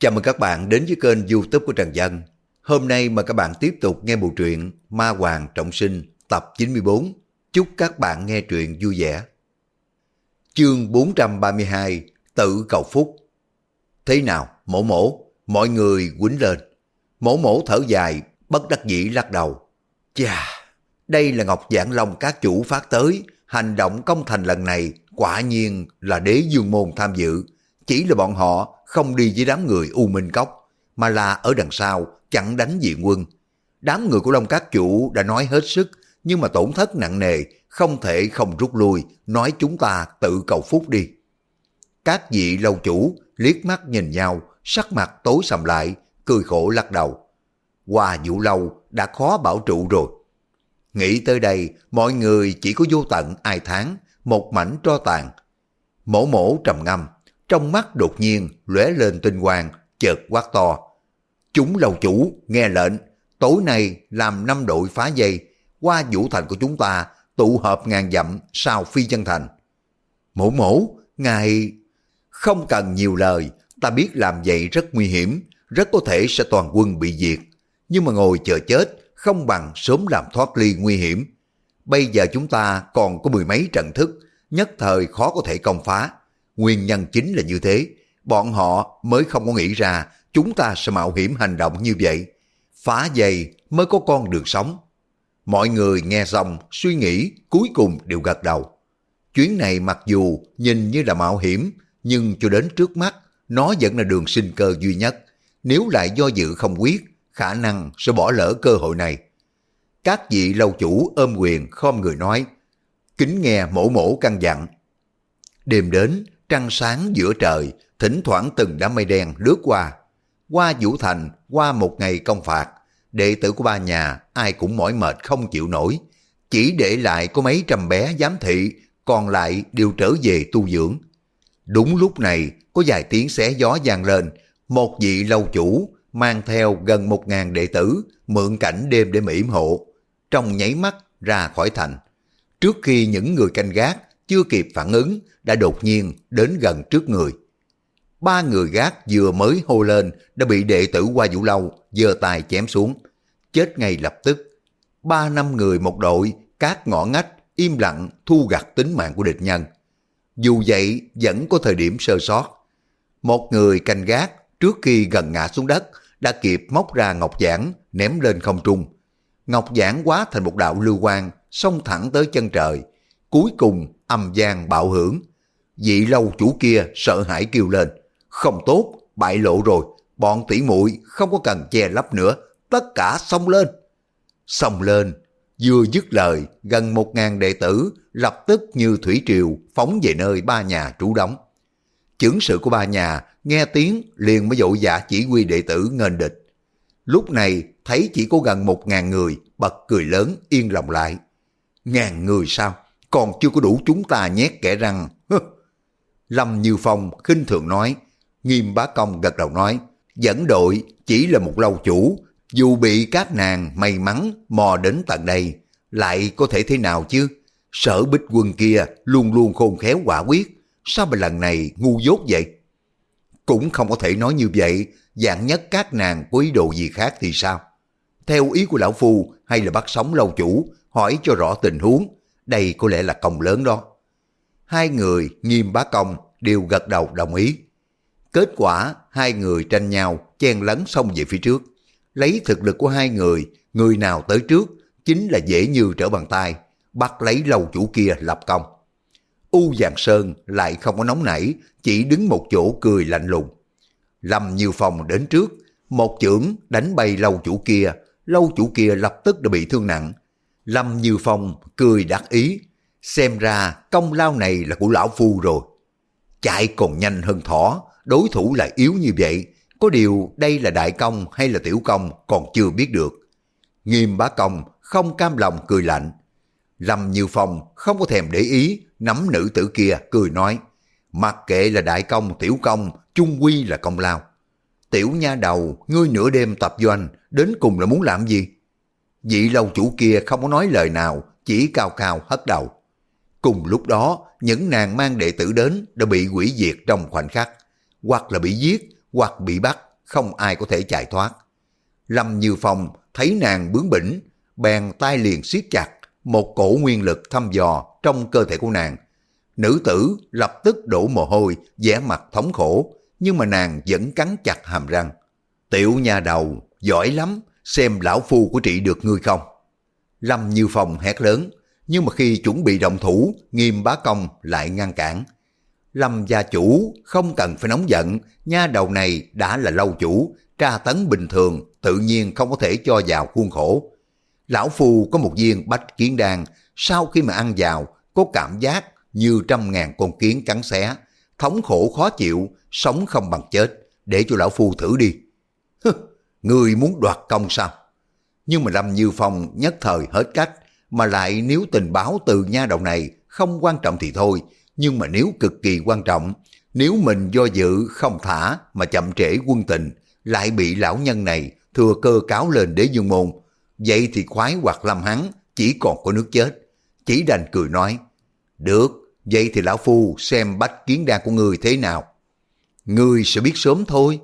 Chào mừng các bạn đến với kênh youtube của Trần Dân. Hôm nay mời các bạn tiếp tục nghe bộ truyện Ma Hoàng Trọng Sinh tập 94. Chúc các bạn nghe truyện vui vẻ. Chương 432 Tự cầu phúc Thế nào, mổ mổ, mọi người quýnh lên. Mổ mổ thở dài, bất đắc dĩ lắc đầu. Chà, đây là Ngọc Giảng Long các chủ phát tới, hành động công thành lần này quả nhiên là đế dương môn tham dự. Chỉ là bọn họ không đi với đám người U Minh Cốc, mà là ở đằng sau chặn đánh diện quân. Đám người của Long Các Chủ đã nói hết sức, nhưng mà tổn thất nặng nề, không thể không rút lui, nói chúng ta tự cầu phúc đi. Các vị lâu chủ liếc mắt nhìn nhau, sắc mặt tối sầm lại, cười khổ lắc đầu. Qua Vũ lâu đã khó bảo trụ rồi. Nghĩ tới đây, mọi người chỉ có vô tận ai tháng, một mảnh tro tàn. Mổ mổ trầm ngâm, trong mắt đột nhiên lóe lên tinh quang, chợt quát to. Chúng lầu chủ, nghe lệnh, tối nay làm năm đội phá dây, qua vũ thành của chúng ta, tụ hợp ngàn dặm sau phi chân thành. Mổ mổ, ngài... Không cần nhiều lời, ta biết làm vậy rất nguy hiểm, rất có thể sẽ toàn quân bị diệt. Nhưng mà ngồi chờ chết, không bằng sớm làm thoát ly nguy hiểm. Bây giờ chúng ta còn có mười mấy trận thức, nhất thời khó có thể công phá. Nguyên nhân chính là như thế, bọn họ mới không có nghĩ ra chúng ta sẽ mạo hiểm hành động như vậy. Phá dây mới có con đường sống. Mọi người nghe xong, suy nghĩ, cuối cùng đều gật đầu. Chuyến này mặc dù nhìn như là mạo hiểm, nhưng cho đến trước mắt, nó vẫn là đường sinh cơ duy nhất. Nếu lại do dự không quyết, khả năng sẽ bỏ lỡ cơ hội này. Các vị lâu chủ ôm quyền khom người nói, kính nghe mổ mổ căn dặn. Đêm đến, trăng sáng giữa trời, thỉnh thoảng từng đám mây đen lướt qua. Qua Vũ Thành, qua một ngày công phạt, đệ tử của ba nhà ai cũng mỏi mệt không chịu nổi. Chỉ để lại có mấy trăm bé giám thị, còn lại đều trở về tu dưỡng. Đúng lúc này, có vài tiếng xé gió vang lên, một vị lâu chủ mang theo gần một ngàn đệ tử mượn cảnh đêm để mỉm hộ, trong nháy mắt ra khỏi thành. Trước khi những người canh gác chưa kịp phản ứng đã đột nhiên đến gần trước người. Ba người gác vừa mới hô lên đã bị đệ tử qua vũ lâu giơ tay chém xuống. Chết ngay lập tức. Ba năm người một đội, các ngõ ngách, im lặng thu gặt tính mạng của địch nhân. Dù vậy vẫn có thời điểm sơ sót. Một người canh gác trước khi gần ngã xuống đất đã kịp móc ra ngọc giảng ném lên không trung. Ngọc giảng quá thành một đạo lưu quang xông thẳng tới chân trời. Cuối cùng âm gian bạo hưởng. Vị lâu chủ kia sợ hãi kêu lên. Không tốt, bại lộ rồi. Bọn tỷ muội không có cần che lấp nữa. Tất cả xông lên. Xông lên. Vừa dứt lời, gần một ngàn đệ tử lập tức như thủy triều phóng về nơi ba nhà trú đóng. Chưởng sự của ba nhà nghe tiếng liền mới dội dạ chỉ huy đệ tử nghênh địch. Lúc này thấy chỉ có gần một ngàn người, bật cười lớn yên lòng lại. Ngàn người sao? Còn chưa có đủ chúng ta nhét kẻ răng. Lâm Như Phong khinh thường nói, nghiêm bá công gật đầu nói, dẫn đội chỉ là một lâu chủ, dù bị các nàng may mắn mò đến tận đây, lại có thể thế nào chứ? Sở bích quân kia luôn luôn khôn khéo quả quyết, sao mà lần này ngu dốt vậy? Cũng không có thể nói như vậy, dạng nhất các nàng có ý đồ gì khác thì sao? Theo ý của lão phu hay là bắt sống lâu chủ, hỏi cho rõ tình huống, đây có lẽ là công lớn đó. Hai người nghiêm bá công đều gật đầu đồng ý. Kết quả hai người tranh nhau chen lấn xông về phía trước. Lấy thực lực của hai người, người nào tới trước chính là dễ như trở bàn tay, bắt lấy lầu chủ kia lập công. U Giàng Sơn lại không có nóng nảy, chỉ đứng một chỗ cười lạnh lùng. Lâm Như Phong đến trước, một chưởng đánh bay lâu chủ kia, lâu chủ kia lập tức đã bị thương nặng. Lâm Như Phong cười đắc ý, xem ra công lao này là của lão phu rồi. Chạy còn nhanh hơn thỏ, đối thủ lại yếu như vậy, có điều đây là đại công hay là tiểu công còn chưa biết được. Nghiêm bá công không cam lòng cười lạnh. Lâm Như Phong không có thèm để ý, nắm nữ tử kia cười nói, mặc kệ là đại công tiểu công, chung quy là công lao. Tiểu nha đầu, ngươi nửa đêm tập doanh, đến cùng là muốn làm gì? Vị lâu chủ kia không có nói lời nào, chỉ cao cao hất đầu. Cùng lúc đó, những nàng mang đệ tử đến đã bị quỷ diệt trong khoảnh khắc, hoặc là bị giết, hoặc bị bắt, không ai có thể chạy thoát. Lâm Như Phong thấy nàng bướng bỉnh, bèn tay liền siết chặt, một cổ nguyên lực thăm dò trong cơ thể của nàng. Nữ tử lập tức đổ mồ hôi, vẻ mặt thống khổ, nhưng mà nàng vẫn cắn chặt hàm răng. Tiểu nhà đầu, giỏi lắm, xem lão phu của trị được ngươi không. Lâm Như Phong hét lớn, nhưng mà khi chuẩn bị động thủ, nghiêm bá công lại ngăn cản. Lâm gia chủ không cần phải nóng giận, nha đầu này đã là lâu chủ, tra tấn bình thường, tự nhiên không có thể cho vào khuôn khổ. Lão Phu có một viên bách kiến đan, sau khi mà ăn vào, có cảm giác như trăm ngàn con kiến cắn xé, thống khổ khó chịu, sống không bằng chết, để cho Lão Phu thử đi. Người muốn đoạt công sao? Nhưng mà Lâm Như Phong nhất thời hết cách, mà lại nếu tình báo từ nha đầu này không quan trọng thì thôi, nhưng mà nếu cực kỳ quan trọng, nếu mình do dự không thả mà chậm trễ quân tình, lại bị lão nhân này thừa cơ cáo lên đế dương môn, vậy thì khoái hoặc lâm hắn chỉ còn có nước chết. Chỉ đành cười nói, được, vậy thì lão phu xem bách kiến đa của người thế nào. Ngươi sẽ biết sớm thôi.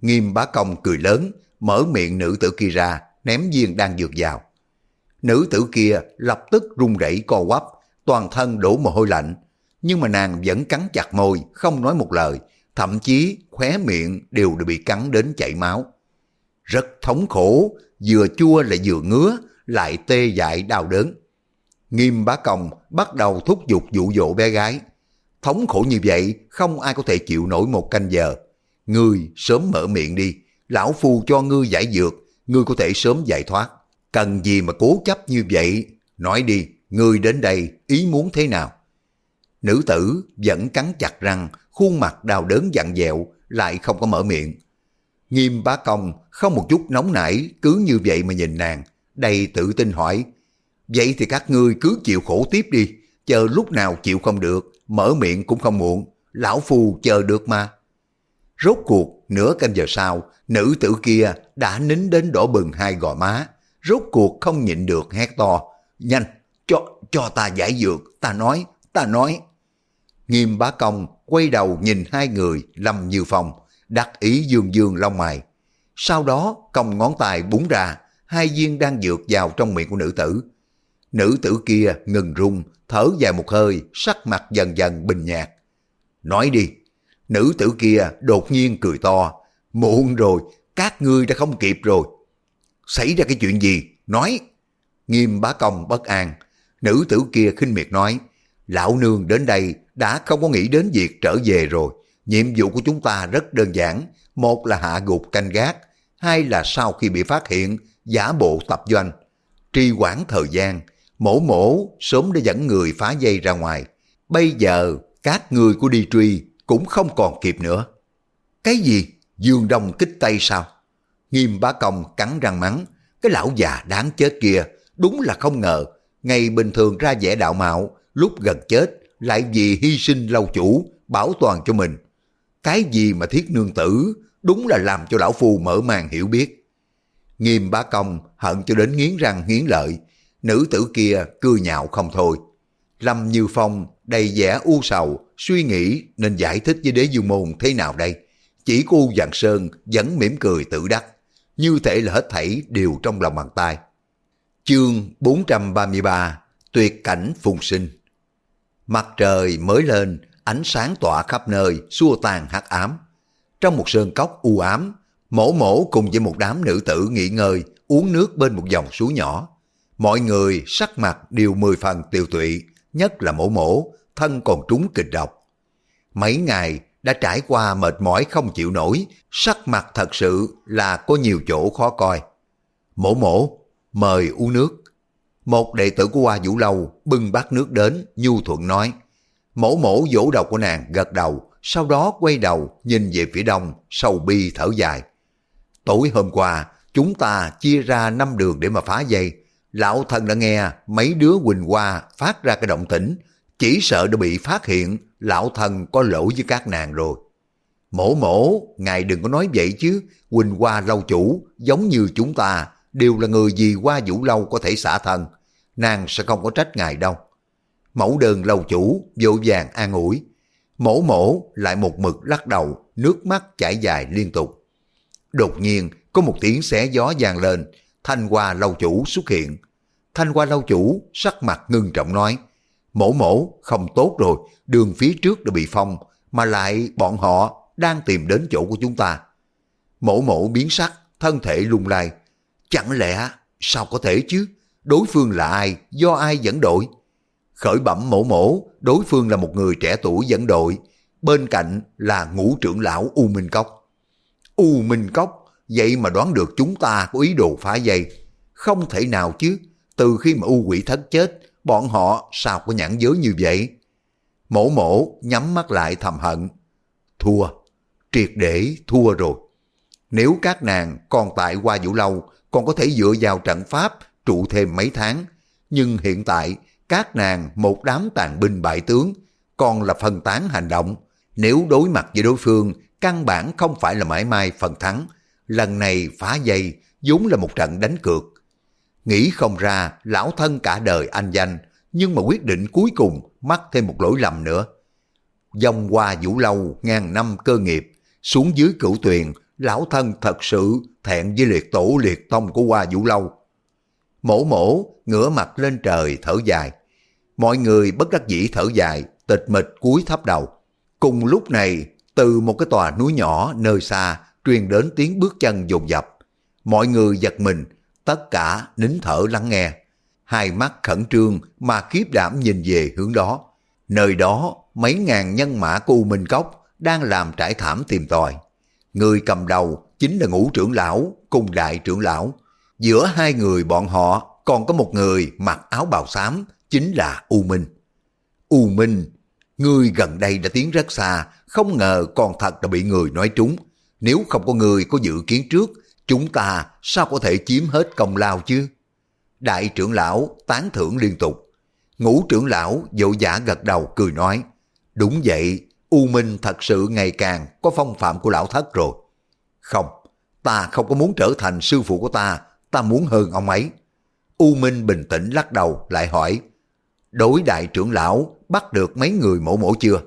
Nghiêm bá công cười lớn, mở miệng nữ tử kia ra, ném viên đang dược vào. Nữ tử kia lập tức run rẩy co quắp, toàn thân đổ mồ hôi lạnh, nhưng mà nàng vẫn cắn chặt môi, không nói một lời, thậm chí khóe miệng đều đã bị cắn đến chảy máu. Rất thống khổ, vừa chua lại vừa ngứa, lại tê dại đau đớn. Nghiêm bá công bắt đầu thúc giục dụ dỗ bé gái. Thống khổ như vậy, không ai có thể chịu nổi một canh giờ. người sớm mở miệng đi, lão phu cho ngươi giải dược, ngươi có thể sớm giải thoát. Cần gì mà cố chấp như vậy? Nói đi, ngươi đến đây ý muốn thế nào? Nữ tử vẫn cắn chặt răng, khuôn mặt đau đớn dặn dẹo, lại không có mở miệng. Nghiêm bá công không một chút nóng nảy, cứ như vậy mà nhìn nàng, đầy tự tin hỏi. Vậy thì các ngươi cứ chịu khổ tiếp đi, chờ lúc nào chịu không được, mở miệng cũng không muộn, lão phu chờ được mà. Rốt cuộc, nửa canh giờ sau, nữ tử kia đã nín đến đỏ bừng hai gò má, rốt cuộc không nhịn được hét to. Nhanh, cho, cho ta giải dược, ta nói, ta nói. Nghiêm bá công quay đầu nhìn hai người Lâm Như Phong, đắc ý dương dương lông mày. Sau đó cong ngón tay búng ra, hai viên đang dược vào trong miệng của nữ tử. Nữ tử kia ngừng rung, thở dài một hơi, sắc mặt dần dần bình nhạt. Nói đi, nữ tử kia đột nhiên cười to. Muộn rồi, các ngươi đã không kịp rồi. Xảy ra cái chuyện gì? Nói. Nghiêm bá công bất an. Nữ tử kia khinh miệt nói. Lão nương đến đây đã không có nghĩ đến việc trở về rồi. Nhiệm vụ của chúng ta rất đơn giản. Một là hạ gục canh gác. Hai là sau khi bị phát hiện, giả bộ tập doanh. Trì quản thời gian. Mổ mổ sớm đã dẫn người phá dây ra ngoài. Bây giờ các người của đi truy cũng không còn kịp nữa. Cái gì? Dương Đông kích tay sao? Nghiêm bá công cắn răng mắng. Cái lão già đáng chết kia, đúng là không ngờ. Ngày bình thường ra vẻ đạo mạo, lúc gần chết lại vì hy sinh lâu chủ, bảo toàn cho mình. Cái gì mà thiết nương tử, đúng là làm cho lão phu mở màn hiểu biết. Nghiêm bá công hận cho đến nghiến răng nghiến lợi, nữ tử kia cười nhạo không thôi. Lâm Như Phong đầy vẻ u sầu, suy nghĩ nên giải thích với đế du môn thế nào đây. Chỉ cô dạng Sơn vẫn mỉm cười tự đắc, như thể là hết thảy đều trong lòng bàn tay. Chương 433 Tuyệt cảnh phùng sinh Mặt trời mới lên, ánh sáng tỏa khắp nơi, xua tan hắc ám. Trong một sơn cốc u ám, mổ mổ cùng với một đám nữ tử nghỉ ngơi, uống nước bên một dòng suối nhỏ. Mọi người sắc mặt đều mười phần tiêu tụy, nhất là mổ mổ, thân còn trúng kịch độc. Mấy ngày đã trải qua mệt mỏi không chịu nổi, sắc mặt thật sự là có nhiều chỗ khó coi. Mổ mổ, mời uống nước. Một đệ tử của Hoa Vũ Lâu bưng bát nước đến, nhu thuận nói. Mổ mổ vỗ đầu của nàng gật đầu, sau đó quay đầu nhìn về phía đông, sầu bi thở dài. Tối hôm qua, chúng ta chia ra năm đường để mà phá dây. Lão thần đã nghe mấy đứa Quỳnh Hoa phát ra cái động tĩnh, chỉ sợ đã bị phát hiện lão thần có lỗi với các nàng rồi. Mổ mổ, ngài đừng có nói vậy chứ, Quỳnh Hoa lâu chủ, giống như chúng ta, đều là người gì qua vũ lâu có thể xả thần nàng sẽ không có trách ngài đâu. Mẫu đơn lâu chủ, vội vàng an ủi, mổ mổ lại một mực lắc đầu, nước mắt chảy dài liên tục. Đột nhiên có một tiếng xé gió vang lên, Thanh Hoa lâu chủ xuất hiện. Thanh Hoa lâu chủ sắc mặt ngưng trọng nói, mổ mổ không tốt rồi, đường phía trước đã bị phong, mà lại bọn họ đang tìm đến chỗ của chúng ta. Mổ mổ biến sắc, thân thể lung lay. Chẳng lẽ sao có thể chứ? Đối phương là ai? Do ai dẫn đội? Khởi bẩm mổ mổ, đối phương là một người trẻ tuổi dẫn đội. Bên cạnh là ngũ trưởng lão U Minh Cốc. U Minh Cốc, vậy mà đoán được chúng ta có ý đồ phá dây. Không thể nào chứ, từ khi mà U quỷ thất chết, bọn họ sao có nhãn giới như vậy? Mổ mổ nhắm mắt lại thầm hận. Thua, triệt để thua rồi. Nếu các nàng còn tại qua vũ lâu, còn có thể dựa vào trận pháp trụ thêm mấy tháng. Nhưng hiện tại, các nàng một đám tàn binh bại tướng, còn là phân tán hành động. Nếu đối mặt với đối phương, căn bản không phải là mãi mai phần thắng. Lần này phá dây, vốn là một trận đánh cược. Nghĩ không ra, lão thân cả đời anh danh, nhưng mà quyết định cuối cùng mắc thêm một lỗi lầm nữa. Dòng qua vũ lâu ngàn năm cơ nghiệp, xuống dưới cửu tuyền, lão thân thật sự thẹn với liệt tổ liệt tông của qua Vũ Lâu. Mổ mổ, ngửa mặt lên trời thở dài. Mọi người bất đắc dĩ thở dài, tịch mịch cúi thấp đầu. Cùng lúc này, từ một cái tòa núi nhỏ nơi xa truyền đến tiếng bước chân dồn dập. Mọi người giật mình, tất cả nín thở lắng nghe. Hai mắt khẩn trương mà khiếp đảm nhìn về hướng đó. Nơi đó, mấy ngàn nhân mã của U Minh Cốc đang làm trải thảm tìm tòi. Người cầm đầu chính là ngũ trưởng lão cùng đại trưởng lão. Giữa hai người bọn họ còn có một người mặc áo bào xám, chính là U Minh. U Minh, người gần đây đã tiến rất xa, không ngờ còn thật đã bị người nói trúng. Nếu không có người có dự kiến trước, chúng ta sao có thể chiếm hết công lao chứ? Đại trưởng lão tán thưởng liên tục. Ngũ trưởng lão dỗ giả gật đầu cười nói, đúng vậy, U Minh thật sự ngày càng có phong phạm của lão thất rồi. Không, ta không có muốn trở thành sư phụ của ta, ta muốn hơn ông ấy. U Minh bình tĩnh lắc đầu lại hỏi, đối đại trưởng lão bắt được mấy người mổ mổ chưa?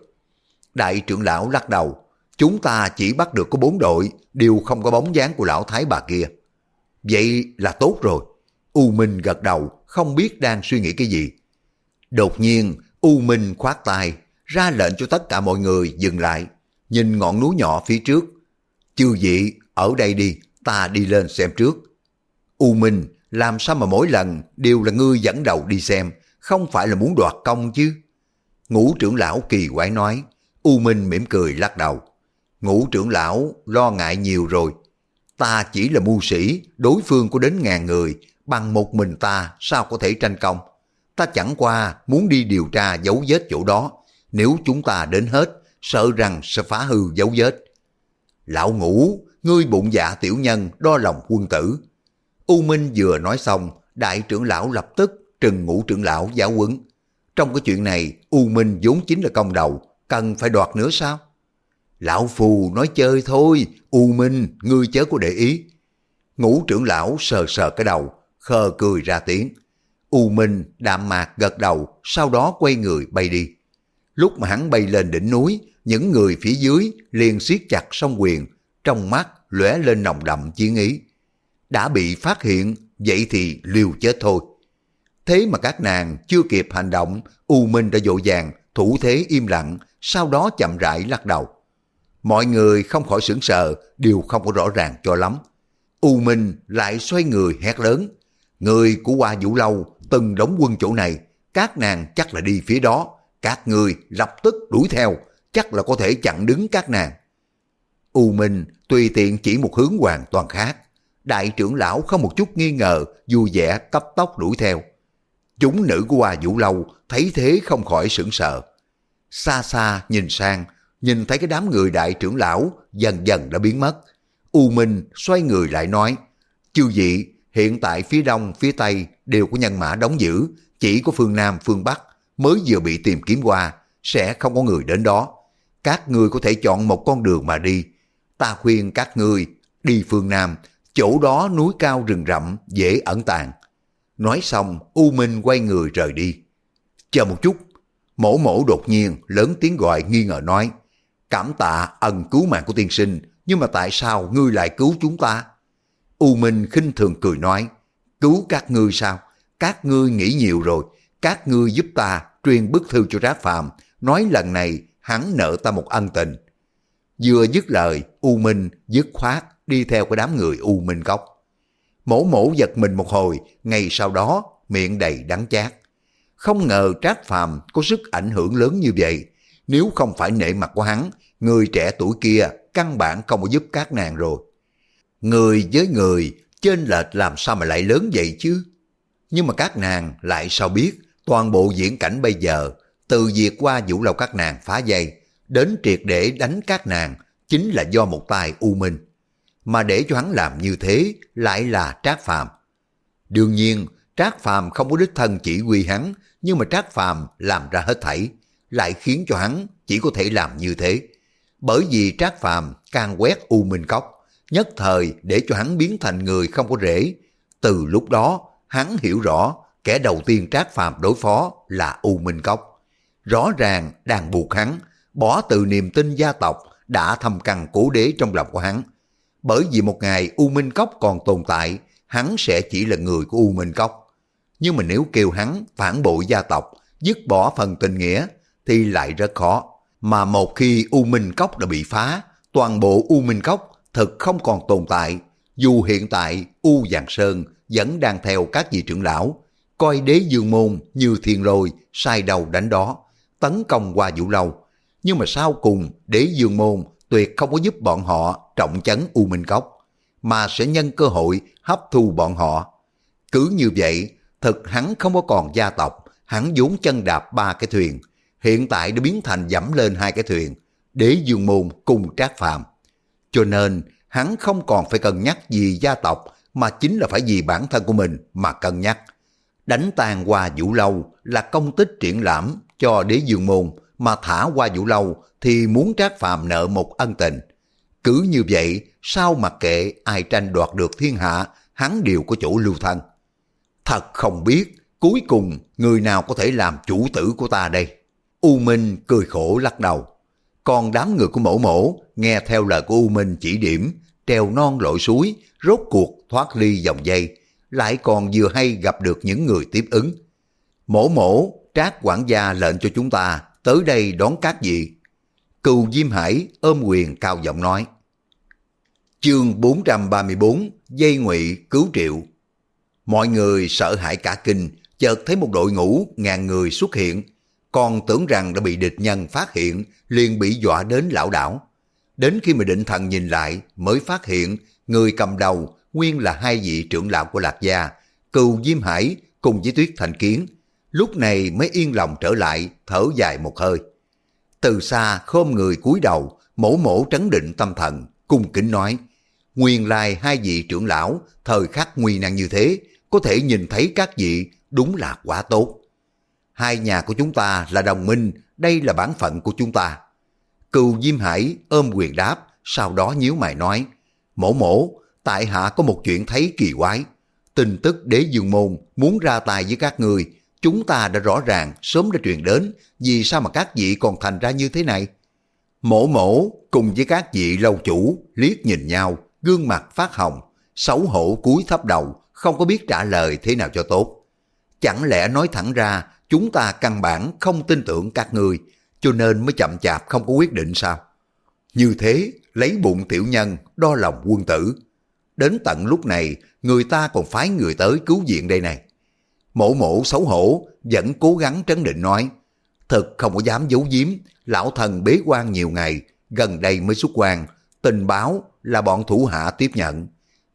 Đại trưởng lão lắc đầu, chúng ta chỉ bắt được có bốn đội, đều không có bóng dáng của lão thái bà kia. Vậy là tốt rồi. U Minh gật đầu, không biết đang suy nghĩ cái gì. Đột nhiên, U Minh khoát tay, ra lệnh cho tất cả mọi người dừng lại, nhìn ngọn núi nhỏ phía trước. Chư vị, ở đây đi, ta đi lên xem trước. U Minh, làm sao mà mỗi lần đều là ngươi dẫn đầu đi xem, không phải là muốn đoạt công chứ? Ngũ trưởng lão kỳ quái nói, U Minh mỉm cười lắc đầu. Ngũ trưởng lão lo ngại nhiều rồi. Ta chỉ là mưu sĩ, đối phương có đến ngàn người, bằng một mình ta sao có thể tranh công. Ta chẳng qua muốn đi điều tra dấu vết chỗ đó, nếu chúng ta đến hết, sợ rằng sẽ phá hư dấu vết. Lão ngũ, ngươi bụng dạ tiểu nhân, đo lòng quân tử. U Minh vừa nói xong, đại trưởng lão lập tức trừng ngũ trưởng lão giáo quấn. Trong cái chuyện này, U Minh vốn chính là công đầu, cần phải đoạt nữa sao? Lão Phù nói chơi thôi, U Minh, ngươi chớ có để ý. Ngũ trưởng lão sờ sờ cái đầu, khờ cười ra tiếng. U Minh đạm mạc gật đầu, sau đó quay người bay đi. Lúc mà hắn bay lên đỉnh núi, những người phía dưới liền siết chặt song quyền, trong mắt lóe lên nồng đậm chiến ý. Đã bị phát hiện, vậy thì liều chết thôi. Thế mà các nàng chưa kịp hành động, U Minh đã dội vàng, thủ thế im lặng, sau đó chậm rãi lắc đầu. Mọi người không khỏi sững sờ, đều không có rõ ràng cho lắm. U Minh lại xoay người hét lớn. Người của Hoa Vũ Lâu từng đóng quân chỗ này, các nàng chắc là đi phía đó, các người lập tức đuổi theo, chắc là có thể chặn đứng các nàng. U Minh tùy tiện chỉ một hướng hoàn toàn khác. Đại trưởng lão không một chút nghi ngờ, vui vẻ cấp tốc đuổi theo. Chúng nữ của Hoa Vũ Lâu thấy thế không khỏi sững sờ. Xa xa nhìn sang, nhìn thấy cái đám người đại trưởng lão dần dần đã biến mất. U Minh xoay người lại nói, chư vị, hiện tại phía đông, phía tây đều có nhân mã đóng giữ, chỉ có phương Nam, phương Bắc mới vừa bị tìm kiếm qua, sẽ không có người đến đó. Các ngươi có thể chọn một con đường mà đi. Ta khuyên các ngươi đi phương Nam, chỗ đó núi cao rừng rậm, dễ ẩn tàng. Nói xong, U Minh quay người rời đi. Chờ một chút, mổ mổ đột nhiên lớn tiếng gọi nghi ngờ nói, cảm tạ ân cứu mạng của tiên sinh, nhưng mà tại sao ngươi lại cứu chúng ta? U Minh khinh thường cười nói, cứu các ngươi sao? Các ngươi nghĩ nhiều rồi, các ngươi giúp ta truyền bức thư cho Trác Phàm, nói lần này hắn nợ ta một ân tình. Vừa dứt lời, U Minh dứt khoát đi theo cái đám người U Minh góc. Mổ mổ giật mình một hồi, ngay sau đó miệng đầy đắng chát. Không ngờ Trác Phàm có sức ảnh hưởng lớn như vậy. Nếu không phải nể mặt của hắn, người trẻ tuổi kia căn bản không có giúp các nàng rồi. Người với người, trên lệch làm sao mà lại lớn vậy chứ? Nhưng mà các nàng lại sao biết toàn bộ diễn cảnh bây giờ, từ việc qua vũ lâu các nàng phá dây, đến triệt để đánh các nàng, chính là do một tài U Minh. Mà để cho hắn làm như thế lại là Trác Phàm. Đương nhiên, Trác Phàm không có đích thân chỉ huy hắn, nhưng mà Trác Phàm làm ra hết thảy, lại khiến cho hắn chỉ có thể làm như thế. Bởi vì Trác Phàm càng quét U Minh Cốc, nhất thời để cho hắn biến thành người không có rễ. Từ lúc đó, hắn hiểu rõ kẻ đầu tiên Trác Phàm đối phó là U Minh Cốc. Rõ ràng đang buộc hắn, bỏ từ niềm tin gia tộc đã thâm căn cố đế trong lòng của hắn. Bởi vì một ngày U Minh Cốc còn tồn tại, hắn sẽ chỉ là người của U Minh Cốc. Nhưng mà nếu kêu hắn phản bội gia tộc, dứt bỏ phần tình nghĩa, thì lại rất khó. Mà một khi U Minh Cốc đã bị phá, toàn bộ U Minh Cốc thực không còn tồn tại. Dù hiện tại U giang Sơn vẫn đang theo các vị trưởng lão, coi đế dương môn như thiên lôi, sai đầu đánh đó, tấn công qua vũ lâu. Nhưng mà sau cùng, đế dương môn tuyệt không có giúp bọn họ trọng chấn U Minh Cốc, mà sẽ nhân cơ hội hấp thu bọn họ. Cứ như vậy, thực hắn không có còn gia tộc, hắn vốn chân đạp ba cái thuyền, hiện tại đã biến thành dẫm lên hai cái thuyền, đế dương môn cùng trác phàm. Cho nên, hắn không còn phải cân nhắc gì gia tộc, mà chính là phải vì bản thân của mình mà cân nhắc. Đánh tàn qua vũ lâu là công tích triển lãm cho đế dương môn, mà thả qua vũ lâu thì muốn trác phàm nợ một ân tình. Cứ như vậy, sao mặc kệ ai tranh đoạt được thiên hạ, hắn đều có chỗ lưu thân. Thật không biết, cuối cùng người nào có thể làm chủ tử của ta đây? U Minh cười khổ lắc đầu. Còn đám người của mẫu mổ nghe theo lời của U Minh chỉ điểm, treo non lội suối, rốt cuộc thoát ly dòng dây, lại còn vừa hay gặp được những người tiếp ứng. Mổ mổ, trác quản gia lệnh cho chúng ta tới đây đón các vị. Cừu Diêm Hải ôm quyền cao giọng nói. Chương 434, dây ngụy cứu triệu. Mọi người sợ hãi cả kinh, chợt thấy một đội ngũ ngàn người xuất hiện, còn tưởng rằng đã bị địch nhân phát hiện, liền bị dọa đến lão đảo. Đến khi mà định thần nhìn lại, mới phát hiện người cầm đầu nguyên là hai vị trưởng lão của Lạc Gia, Cừu Diêm Hải cùng với Tuyết Thành Kiến. Lúc này mới yên lòng trở lại, thở dài một hơi. Từ xa khom người cúi đầu, mổ mổ trấn định tâm thần, cung kính nói, nguyên lai hai vị trưởng lão, thời khắc nguy nan như thế, có thể nhìn thấy các vị đúng là quá tốt. Hai nhà của chúng ta là đồng minh, đây là bản phận của chúng ta. Cừu Diêm Hải ôm quyền đáp, sau đó nhíu mày nói, mổ mổ, tại hạ có một chuyện thấy kỳ quái. Tin tức đế dương môn muốn ra tay với các người, chúng ta đã rõ ràng sớm đã truyền đến, vì sao mà các vị còn thành ra như thế này? Mổ mổ cùng với các vị lâu chủ liếc nhìn nhau, gương mặt phát hồng, xấu hổ cúi thấp đầu, không có biết trả lời thế nào cho tốt. Chẳng lẽ nói thẳng ra chúng ta căn bản không tin tưởng các người, cho nên mới chậm chạp không có quyết định sao? Như thế, lấy bụng tiểu nhân, đo lòng quân tử. Đến tận lúc này, người ta còn phái người tới cứu viện đây này. Mổ mổ xấu hổ, vẫn cố gắng trấn định nói, thật không có dám giấu giếm, lão thần bế quan nhiều ngày, gần đây mới xuất quan, tình báo là bọn thủ hạ tiếp nhận.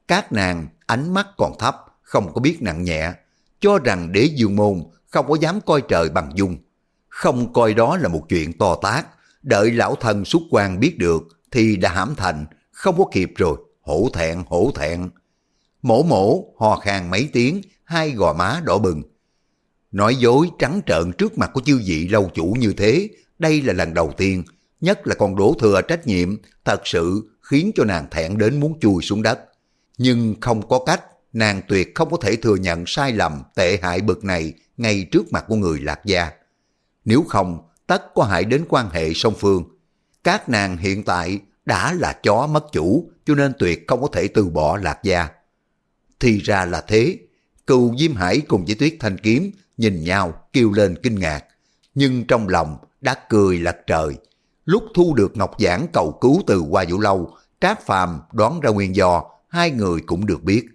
Các nàng ánh mắt còn thấp, không có biết nặng nhẹ, cho rằng đế dương môn không có dám coi trời bằng dung. Không coi đó là một chuyện to tác, đợi lão thần xuất quan biết được thì đã hãm thành, không có kịp rồi, hổ thẹn, hổ thẹn. Mổ mổ, hò khang mấy tiếng, hai gò má đỏ bừng. Nói dối trắng trợn trước mặt của chư vị lâu chủ như thế, đây là lần đầu tiên, nhất là con đổ thừa trách nhiệm, thật sự khiến cho nàng thẹn đến muốn chui xuống đất. Nhưng không có cách, nàng tuyệt không có thể thừa nhận sai lầm tệ hại bực này ngay trước mặt của người lạc gia. Nếu không, tất có hại đến quan hệ song phương. Các nàng hiện tại đã là chó mất chủ cho nên tuyệt không có thể từ bỏ lạc gia. Thì ra là thế, cừu Diêm Hải cùng với Tuyết Thanh Kiếm nhìn nhau kêu lên kinh ngạc, nhưng trong lòng đã cười lật trời. Lúc thu được Ngọc Giảng cầu cứu từ Hoa Vũ Lâu, Trác Phàm đoán ra nguyên do, hai người cũng được biết.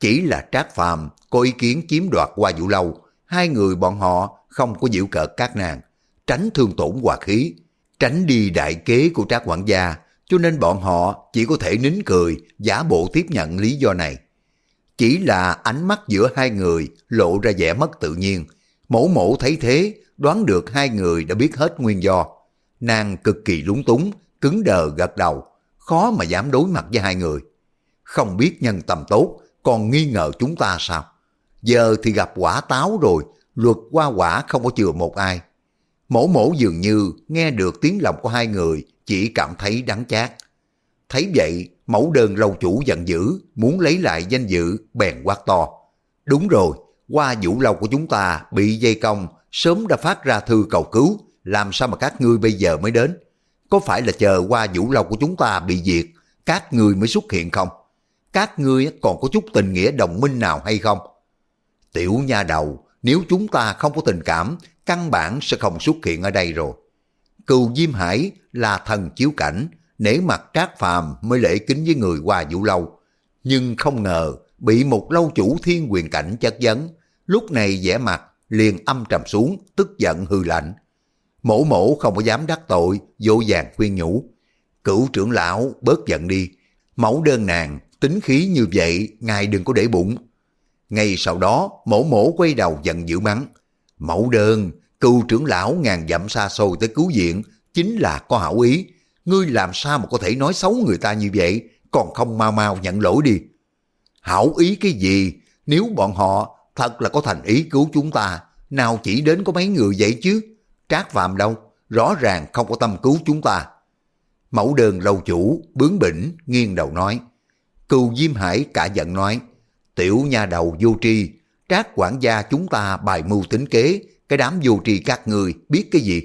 Chỉ là Trác Phàm có ý kiến chiếm đoạt Hoa Vũ Lâu, hai người bọn họ không có giễu cợt các nàng, tránh thương tổn hòa khí, tránh đi đại kế của Trác quản gia, cho nên bọn họ chỉ có thể nín cười, giả bộ tiếp nhận lý do này. Chỉ là ánh mắt giữa hai người lộ ra vẻ mất tự nhiên. Mổ mổ thấy thế, đoán được hai người đã biết hết nguyên do. Nàng cực kỳ lúng túng, cứng đờ gật đầu, khó mà dám đối mặt với hai người. Không biết nhân tầm tốt, còn nghi ngờ chúng ta sao? Giờ thì gặp quả táo rồi, luật qua quả không có chừa một ai. Mổ mổ dường như nghe được tiếng lòng của hai người, chỉ cảm thấy đắng chát. Thấy vậy, mẫu đơn lâu chủ giận dữ, muốn lấy lại danh dự, bèn quát to. Đúng rồi, qua vũ lâu của chúng ta bị dây công, sớm đã phát ra thư cầu cứu, làm sao mà các ngươi bây giờ mới đến? Có phải là chờ qua vũ lâu của chúng ta bị diệt, các ngươi mới xuất hiện không? Các ngươi còn có chút tình nghĩa đồng minh nào hay không? Tiểu nha đầu, nếu chúng ta không có tình cảm, căn bản sẽ không xuất hiện ở đây rồi. Cừu Diêm Hải là thần chiếu cảnh, nể mặt trác phàm mới lễ kính với người qua vũ lâu. Nhưng không ngờ bị một lâu chủ thiên quyền cảnh chất vấn, lúc này vẻ mặt liền âm trầm xuống, tức giận hư lạnh. Mổ mổ không có dám đắc tội, vô vàng khuyên nhủ. Cửu trưởng lão bớt giận đi, mẫu đơn nàng, tính khí như vậy, ngài đừng có để bụng. Ngay sau đó, mổ mổ quay đầu giận dữ mắng. Mẫu đơn, cựu trưởng lão ngàn dặm xa xôi tới cứu viện, chính là có hảo ý, ngươi làm sao mà có thể nói xấu người ta như vậy, còn không mau mau nhận lỗi đi. Hảo ý cái gì, nếu bọn họ thật là có thành ý cứu chúng ta, nào chỉ đến có mấy người vậy chứ? Trác Phạm đâu, rõ ràng không có tâm cứu chúng ta. Mẫu đơn lâu chủ, bướng bỉnh, nghiêng đầu nói. Cừu Diêm Hải cả giận nói, tiểu nha đầu vô tri, trác quản gia chúng ta bài mưu tính kế, cái đám vô tri các người biết cái gì?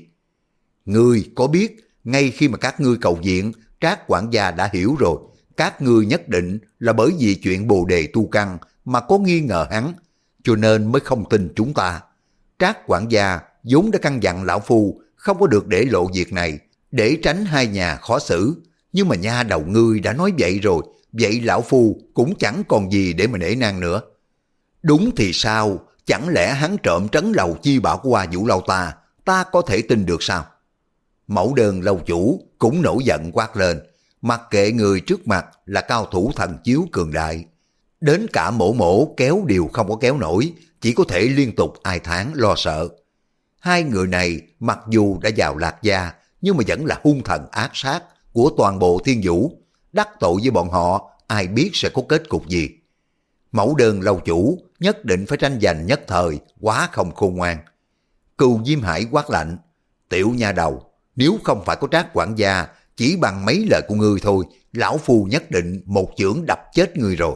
Ngươi có biết ngay khi mà các ngươi cầu viện, Trác quản gia đã hiểu rồi, các ngươi nhất định là bởi vì chuyện bồ đề tu căn mà có nghi ngờ hắn, cho nên mới không tin chúng ta. Trác quản gia vốn đã căn dặn lão phu không có được để lộ việc này, để tránh hai nhà khó xử. Nhưng mà nha đầu ngươi đã nói vậy rồi, vậy lão phu cũng chẳng còn gì để mà nể nang nữa. Đúng thì sao, chẳng lẽ hắn trộm trấn lầu chi bảo qua vũ lâu ta, ta có thể tin được sao? Mẫu đơn lâu chủ cũng nổi giận quát lên, mặc kệ người trước mặt là cao thủ thần chiếu cường đại. Đến cả mổ mổ kéo đều không có kéo nổi, chỉ có thể liên tục ai tháng lo sợ. Hai người này mặc dù đã vào lạc gia, nhưng mà vẫn là hung thần ác sát của toàn bộ thiên vũ. Đắc tội với bọn họ, ai biết sẽ có kết cục gì. Mẫu đơn lâu chủ nhất định phải tranh giành nhất thời, quá không khôn ngoan. Cừu Diêm Hải quát lạnh, tiểu nha đầu, nếu không phải có trác quản gia, chỉ bằng mấy lời của ngươi thôi, lão phu nhất định một chưởng đập chết ngươi rồi.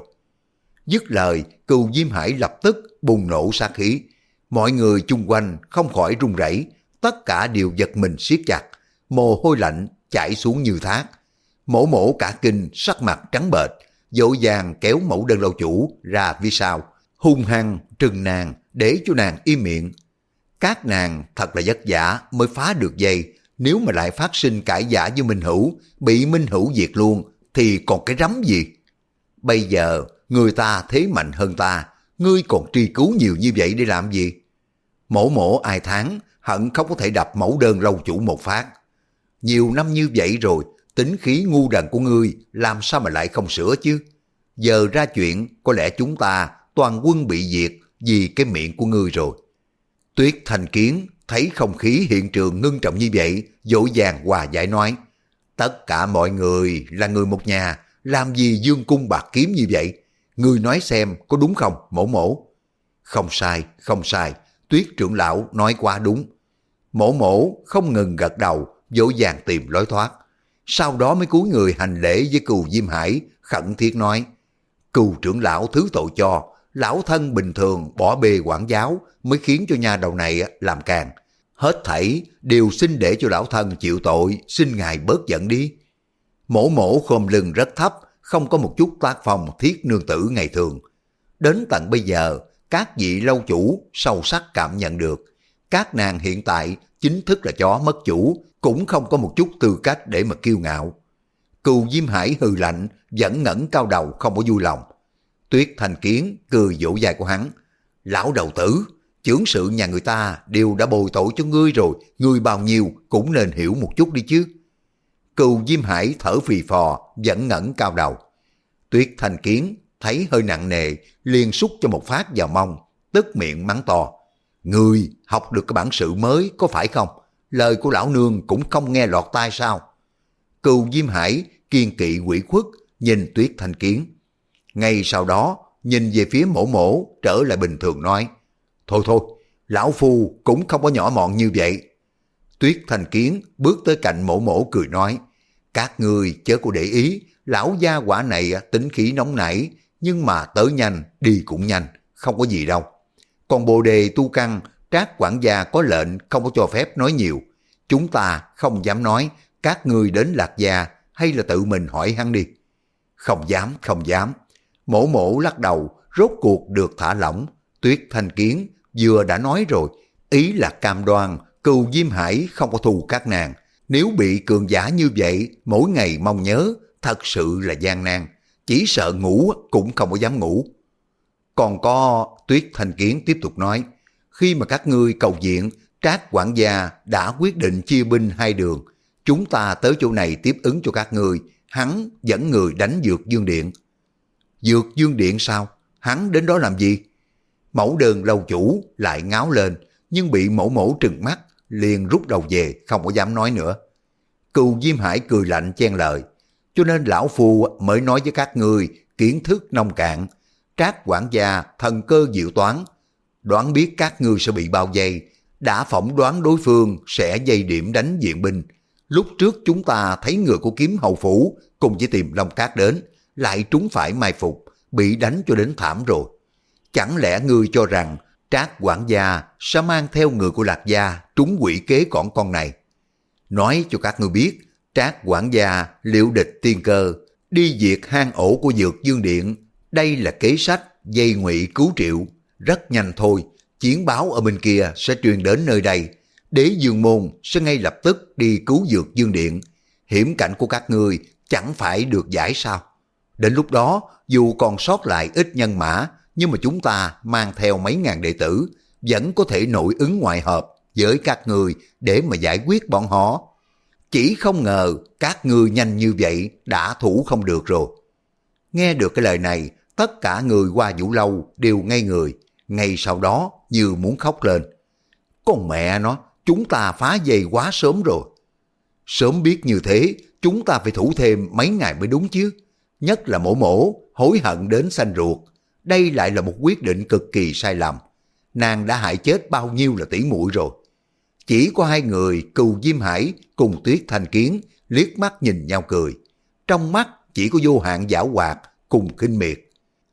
Dứt lời, cừu Diêm Hải lập tức bùng nổ sát khí. Mọi người chung quanh không khỏi run rẩy, tất cả đều giật mình siết chặt, mồ hôi lạnh chảy xuống như thác. Mổ mổ cả kinh, sắc mặt trắng bệch, dỗ dàng kéo mẫu đơn lâu chủ ra phía sau, hung hăng trừng nàng để cho nàng im miệng. Các nàng thật là vất vả mới phá được dây, nếu mà lại phát sinh cãi giả với Minh Hữu, bị Minh Hữu diệt luôn, thì còn cái rắm gì? Bây giờ, người ta thế mạnh hơn ta, ngươi còn truy cứu nhiều như vậy để làm gì? Mổ mổ ai tháng, hận không có thể đập mẫu đơn lâu chủ một phát. Nhiều năm như vậy rồi, tính khí ngu đần của ngươi làm sao mà lại không sửa chứ? Giờ ra chuyện, có lẽ chúng ta toàn quân bị diệt vì cái miệng của ngươi rồi. Tuyết thành kiến thấy không khí hiện trường ngưng trọng như vậy, dỗ dàng hòa giải nói, tất cả mọi người là người một nhà, làm gì dương cung bạc kiếm như vậy? Người nói xem có đúng không, mổ mổ? Không sai, không sai, tuyết trưởng lão nói quá đúng. Mổ mổ không ngừng gật đầu, dỗ dàng tìm lối thoát. Sau đó mới cúi người hành lễ với cừu Diêm Hải, khẩn thiết nói, cừu trưởng lão thứ tội cho, lão thân bình thường bỏ bê quản giáo mới khiến cho nhà đầu này làm càng. Hết thảy đều xin để cho lão thân chịu tội, xin ngài bớt giận đi. Mổ mổ khom lưng rất thấp, không có một chút tác phong thiết nương tử ngày thường. Đến tận bây giờ, các vị lâu chủ sâu sắc cảm nhận được, các nàng hiện tại chính thức là chó mất chủ, cũng không có một chút tư cách để mà kiêu ngạo. Cừu Diêm Hải hừ lạnh, vẫn ngẩn cao đầu không có vui lòng. Tuyết Thành Kiến cười dỗ dài của hắn. Lão đầu tử, chưởng sự nhà người ta đều đã bồi tội cho ngươi rồi, ngươi bao nhiêu cũng nên hiểu một chút đi chứ. Cừu Diêm Hải thở phì phò, vẫn ngẩn cao đầu. Tuyết Thành Kiến thấy hơi nặng nề, liền xúc cho một phát vào mông, tức miệng mắng to. Ngươi học được cái bản sự mới có phải không? Lời của lão nương cũng không nghe lọt tai sao? Cừu Diêm Hải kiên kỵ quỷ khuất, nhìn Tuyết Thanh Kiến. Ngay sau đó, nhìn về phía mổ mổ, trở lại bình thường nói, Thôi thôi, lão phu cũng không có nhỏ mọn như vậy. Tuyết Thanh Kiến bước tới cạnh mổ mổ cười nói, Các người chớ có để ý, lão gia quả này tính khí nóng nảy, nhưng mà tới nhanh, đi cũng nhanh, không có gì đâu. Còn bồ đề tu căn, trác quản gia có lệnh không có cho phép nói nhiều. Chúng ta không dám nói, các người đến lạc gia hay là tự mình hỏi hắn đi. Không dám, không dám. Mổ mổ lắc đầu, rốt cuộc được thả lỏng. Tuyết thanh kiến vừa đã nói rồi, ý là cam đoan, cừu Diêm Hải không có thù các nàng. Nếu bị cường giả như vậy, mỗi ngày mong nhớ, thật sự là gian nan. Chỉ sợ ngủ cũng không có dám ngủ. Còn có Tuyết Thanh Kiến tiếp tục nói, khi mà các ngươi cầu diện, Trác quản gia đã quyết định chia binh hai đường, chúng ta tới chỗ này tiếp ứng cho các ngươi. hắn dẫn người đánh Dược Dương Điện. Dược Dương Điện sao? Hắn đến đó làm gì? Mẫu đơn lâu chủ lại ngáo lên, nhưng bị mẫu mẫu trừng mắt, liền rút đầu về, không có dám nói nữa. Cừu Diêm Hải cười lạnh chen lời, cho nên lão phu mới nói với các ngươi kiến thức nông cạn, trác quản gia thần cơ diệu toán, đoán biết các ngươi sẽ bị bao vây, đã phỏng đoán đối phương sẽ dây điểm đánh diện binh, Lúc trước chúng ta thấy người của kiếm hầu phủ cùng với tìm Long Cát đến, lại trúng phải mai phục, bị đánh cho đến thảm rồi. Chẳng lẽ ngươi cho rằng Trác quản gia sẽ mang theo người của Lạc Gia trúng quỷ kế cõn con này? Nói cho các ngươi biết, Trác quản gia liệu địch tiên cơ, đi diệt hang ổ của Dược Dương Điện. Đây là kế sách dây ngụy cứu triệu, rất nhanh thôi. Chiến báo ở bên kia sẽ truyền đến nơi đây, đế dương môn sẽ ngay lập tức đi cứu dược dương điện. Hiểm cảnh của các ngươi chẳng phải được giải sao. Đến lúc đó, dù còn sót lại ít nhân mã, nhưng mà chúng ta mang theo mấy ngàn đệ tử, vẫn có thể nội ứng ngoại hợp với các người để mà giải quyết bọn họ. Chỉ không ngờ các ngươi nhanh như vậy đã thủ không được rồi. Nghe được cái lời này, tất cả người qua vũ lâu đều ngây người, ngay sau đó như muốn khóc lên. Con mẹ nó, chúng ta phá dây quá sớm rồi. Sớm biết như thế, chúng ta phải thủ thêm mấy ngày mới đúng chứ. Nhất là mổ mổ, hối hận đến xanh ruột. Đây lại là một quyết định cực kỳ sai lầm. Nàng đã hại chết bao nhiêu là tỷ muội rồi. Chỉ có hai người cừu Diêm Hải cùng Tuyết Thanh Kiến liếc mắt nhìn nhau cười. Trong mắt chỉ có vô hạn giả hoạt cùng kinh miệt.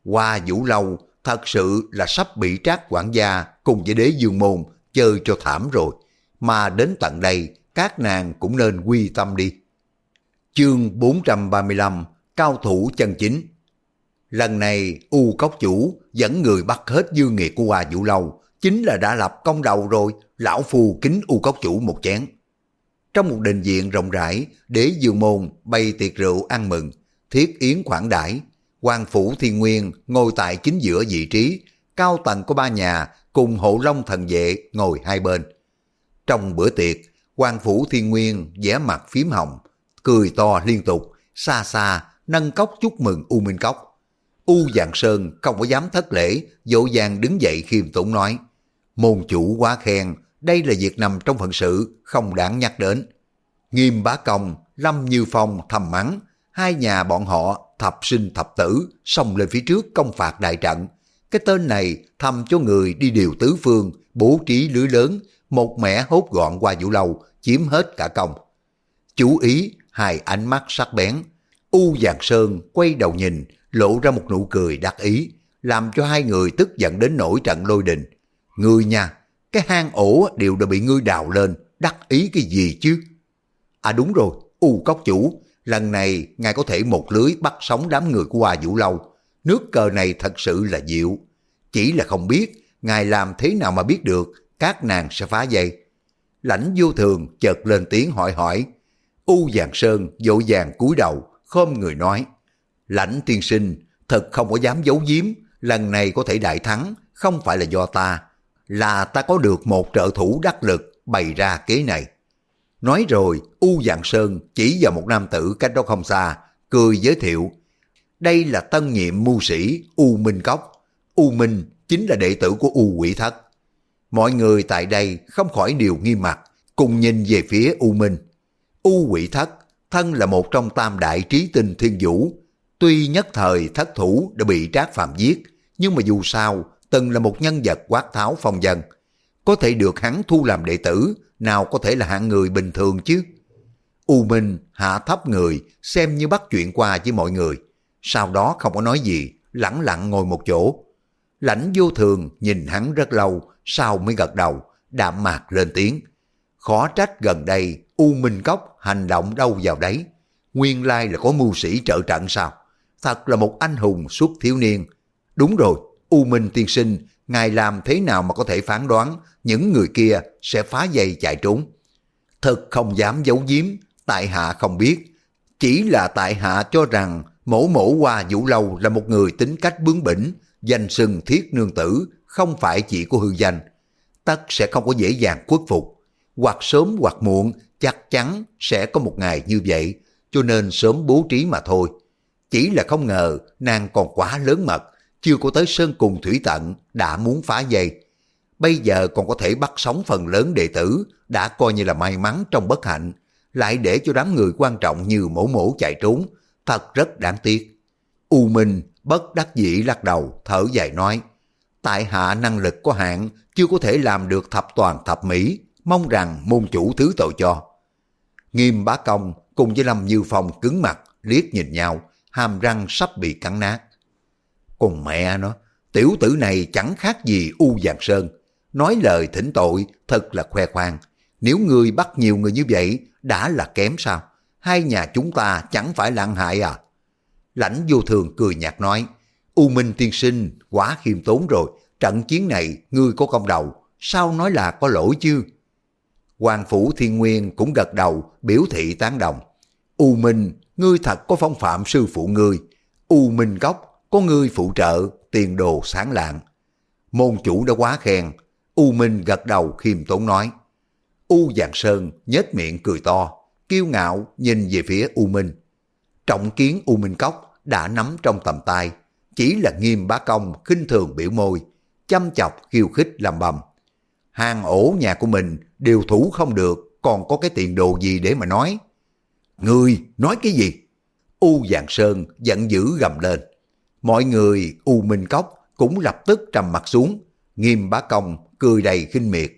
Qua vũ lâu thật sự là sắp bị trác quản gia cùng với đế dương môn chơi cho thảm rồi mà đến tận đây các nàng cũng nên quy tâm đi. Chương 435 Cao thủ chân chính Lần này U Cốc Chủ dẫn người bắt hết dư nghiệt của Hoa Vũ Lâu chính là đã lập công đầu rồi, lão phù kính U Cốc Chủ một chén. Trong một đình diện rộng rãi, đế dương môn bày tiệc rượu ăn mừng, thiết yến khoản đãi quan phủ thiên nguyên ngồi tại chính giữa vị trí, cao tầng của ba nhà cùng hộ long thần vệ ngồi hai bên. Trong bữa tiệc, quan phủ thiên nguyên vẻ mặt phím hồng, cười to liên tục, xa xa nâng cốc chúc mừng U Minh Cốc. U Dạng Sơn không có dám thất lễ, dỗ dàng đứng dậy khiêm tốn nói, môn chủ quá khen, đây là việc nằm trong phận sự, không đáng nhắc đến. Nghiêm bá công, Lâm Như Phong thầm mắng, hai nhà bọn họ thập sinh thập tử, xông lên phía trước công phạt đại trận. Cái tên này thầm cho người đi điều tứ phương, bố trí lưới lớn, một mẻ hốt gọn qua vũ lâu, chiếm hết cả công. Chú ý, hai ánh mắt sắc bén. U Giàng Sơn quay đầu nhìn, lộ ra một nụ cười đắc ý, làm cho hai người tức giận đến nổi trận lôi đình. Ngươi nha, cái hang ổ đều đã bị ngươi đào lên, đắc ý cái gì chứ? À đúng rồi, U Cốc Chủ, lần này ngài có thể một lưới bắt sống đám người của Hoa Vũ Lâu. Nước cờ này thật sự là diệu. Chỉ là không biết, ngài làm thế nào mà biết được các nàng sẽ phá dây. Lãnh vô thường chợt lên tiếng hỏi hỏi. U Giàng Sơn dỗ vàng cúi đầu, khom người nói. Lãnh tiên sinh, thật không có dám giấu giếm, lần này có thể đại thắng, không phải là do ta, là ta có được một trợ thủ đắc lực bày ra kế này. Nói rồi, U Dạng Sơn chỉ vào một nam tử cách đó không xa, cười giới thiệu. Đây là tân nhiệm mưu sĩ U Minh Cốc. U Minh chính là đệ tử của U Quỷ Thất. Mọi người tại đây không khỏi điều nghiêm mặt, cùng nhìn về phía U Minh. U Quỷ Thất, thân là một trong tam đại trí tinh thiên vũ. Tuy nhất thời thất thủ đã bị Trác Phạm giết, nhưng mà dù sao, từng là một nhân vật quát tháo phong dân. Có thể được hắn thu làm đệ tử, nào có thể là hạng người bình thường chứ? U Minh hạ thấp người, xem như bắt chuyện qua với mọi người. Sau đó không có nói gì, lẳng lặng ngồi một chỗ. Lãnh vô thường nhìn hắn rất lâu, sau mới gật đầu, đạm mạc lên tiếng. Khó trách gần đây U Minh Cốc hành động đâu vào đấy. Nguyên lai là có mưu sĩ trợ trận sao? Thật là một anh hùng suốt thiếu niên. Đúng rồi, U Minh tiên sinh, ngài làm thế nào mà có thể phán đoán những người kia sẽ phá dây chạy trốn? Thật không dám giấu giếm, tại hạ không biết. Chỉ là tại hạ cho rằng mổ mổ qua vũ lâu là một người tính cách bướng bỉnh, danh sừng thiết nương tử, không phải chỉ của hư danh. Tất sẽ không có dễ dàng khuất phục. Hoặc sớm hoặc muộn, chắc chắn sẽ có một ngày như vậy, cho nên sớm bố trí mà thôi. Chỉ là không ngờ nàng còn quá lớn mật, chưa có tới sơn cùng thủy tận đã muốn phá dây. Bây giờ còn có thể bắt sống phần lớn đệ tử, đã coi như là may mắn trong bất hạnh, lại để cho đám người quan trọng như mổ mổ chạy trốn, thật rất đáng tiếc. U Minh bất đắc dĩ lắc đầu, thở dài nói, tại hạ năng lực có hạn, chưa có thể làm được thập toàn thập mỹ, mong rằng môn chủ thứ tội cho. Nghiêm bá công cùng với Lâm Như Phong cứng mặt, liếc nhìn nhau, hàm răng sắp bị cắn nát. Còn mẹ nó, tiểu tử này chẳng khác gì U Giàng Sơn. Nói lời thỉnh tội thật là khoe khoang. Nếu ngươi bắt nhiều người như vậy đã là kém sao? Hai nhà chúng ta chẳng phải lạng hại à? Lãnh vô thường cười nhạt nói, U Minh tiên sinh quá khiêm tốn rồi, trận chiến này ngươi có công đầu, sao nói là có lỗi chứ? Hoàng Phủ Thiên Nguyên cũng gật đầu, biểu thị tán đồng. U Minh, ngươi thật có phong phạm sư phụ ngươi. U Minh Cốc, có ngươi phụ trợ, tiền đồ sáng lạng. Môn chủ đã quá khen, U Minh gật đầu khiêm tốn nói. U Giang Sơn nhếch miệng cười to, kiêu ngạo nhìn về phía U Minh. Trọng kiến U Minh Cốc đã nắm trong tầm tay, chỉ là nghiêm bá công khinh thường biểu môi, chăm chọc khiêu khích làm bầm. Hàng ổ nhà của mình đều thủ không được, còn có cái tiền đồ gì để mà nói. Ngươi nói cái gì? U Giang Sơn giận dữ gầm lên. Mọi người U Minh Cốc cũng lập tức trầm mặt xuống, nghiêm bá công cười đầy khinh miệt.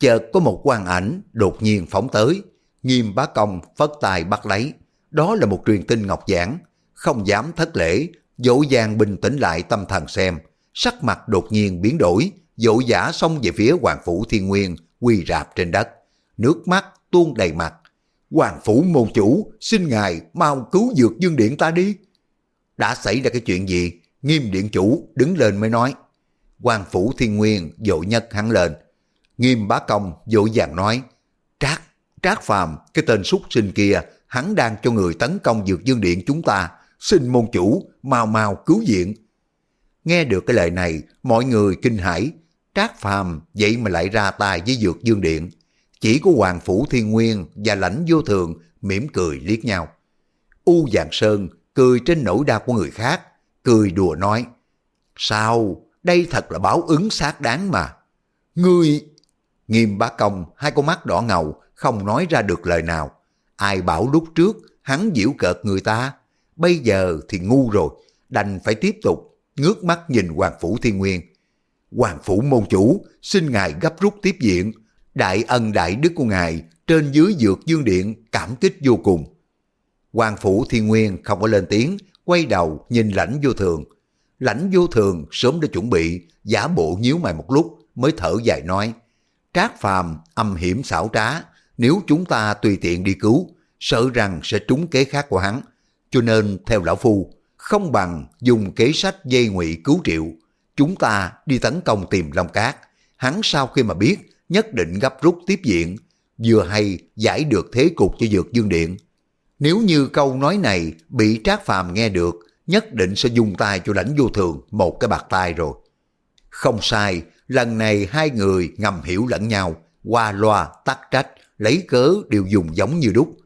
Chợt có một quan ảnh đột nhiên phóng tới, nghiêm bá công phất tài bắt lấy. Đó là một truyền tin ngọc giảng, không dám thất lễ, dỗ dàng bình tĩnh lại tâm thần xem, sắc mặt đột nhiên biến đổi, dỗ giả xông về phía Hoàng Phủ Thiên Nguyên, quy rạp trên đất. Nước mắt tuôn đầy mặt. Hoàng Phủ môn chủ, xin ngài mau cứu dược dương điện ta đi. Đã xảy ra cái chuyện gì? Nghiêm điện chủ đứng lên mới nói. Hoàng Phủ Thiên Nguyên dội nhất hắn lên. Nghiêm bá công dội vàng nói. Trác, Trác Phàm cái tên súc sinh kia, hắn đang cho người tấn công dược dương điện chúng ta. Xin môn chủ, mau mau cứu viện. Nghe được cái lời này, mọi người kinh hãi. Trác Phàm vậy mà lại ra tay với dược dương điện. Chỉ có Hoàng Phủ Thiên Nguyên và lãnh vô thường mỉm cười liếc nhau. U Giàng Sơn cười trên nỗi đau của người khác, cười đùa nói. Sao, đây thật là báo ứng xác đáng mà. Ngươi... Nghiêm bá công, hai con mắt đỏ ngầu, không nói ra được lời nào. Ai bảo lúc trước, hắn giễu cợt người ta. Bây giờ thì ngu rồi, đành phải tiếp tục, ngước mắt nhìn Hoàng Phủ Thiên Nguyên. Hoàng Phủ môn chủ, xin ngài gấp rút tiếp diện. Đại ân đại đức của ngài, trên dưới dược dương điện, cảm kích vô cùng. Hoàng Phủ Thiên Nguyên không có lên tiếng, quay đầu nhìn lãnh vô thường. Lãnh vô thường sớm đã chuẩn bị, giả bộ nhíu mày một lúc mới thở dài nói. Trác phàm âm hiểm xảo trá, nếu chúng ta tùy tiện đi cứu, sợ rằng sẽ trúng kế khác của hắn. Cho nên theo lão phu, không bằng dùng kế sách dây ngụy cứu triệu. Chúng ta đi tấn công tìm Long Cát. Hắn sau khi mà biết, nhất định gấp rút tiếp diện, vừa hay giải được thế cục cho Dược Dương Điện. Nếu như câu nói này bị Trác Phàm nghe được, nhất định sẽ dùng tay cho lãnh vô thường một cái bạc tay rồi. Không sai, lần này hai người ngầm hiểu lẫn nhau, qua loa, tắt trách, lấy cớ đều dùng giống như đúc.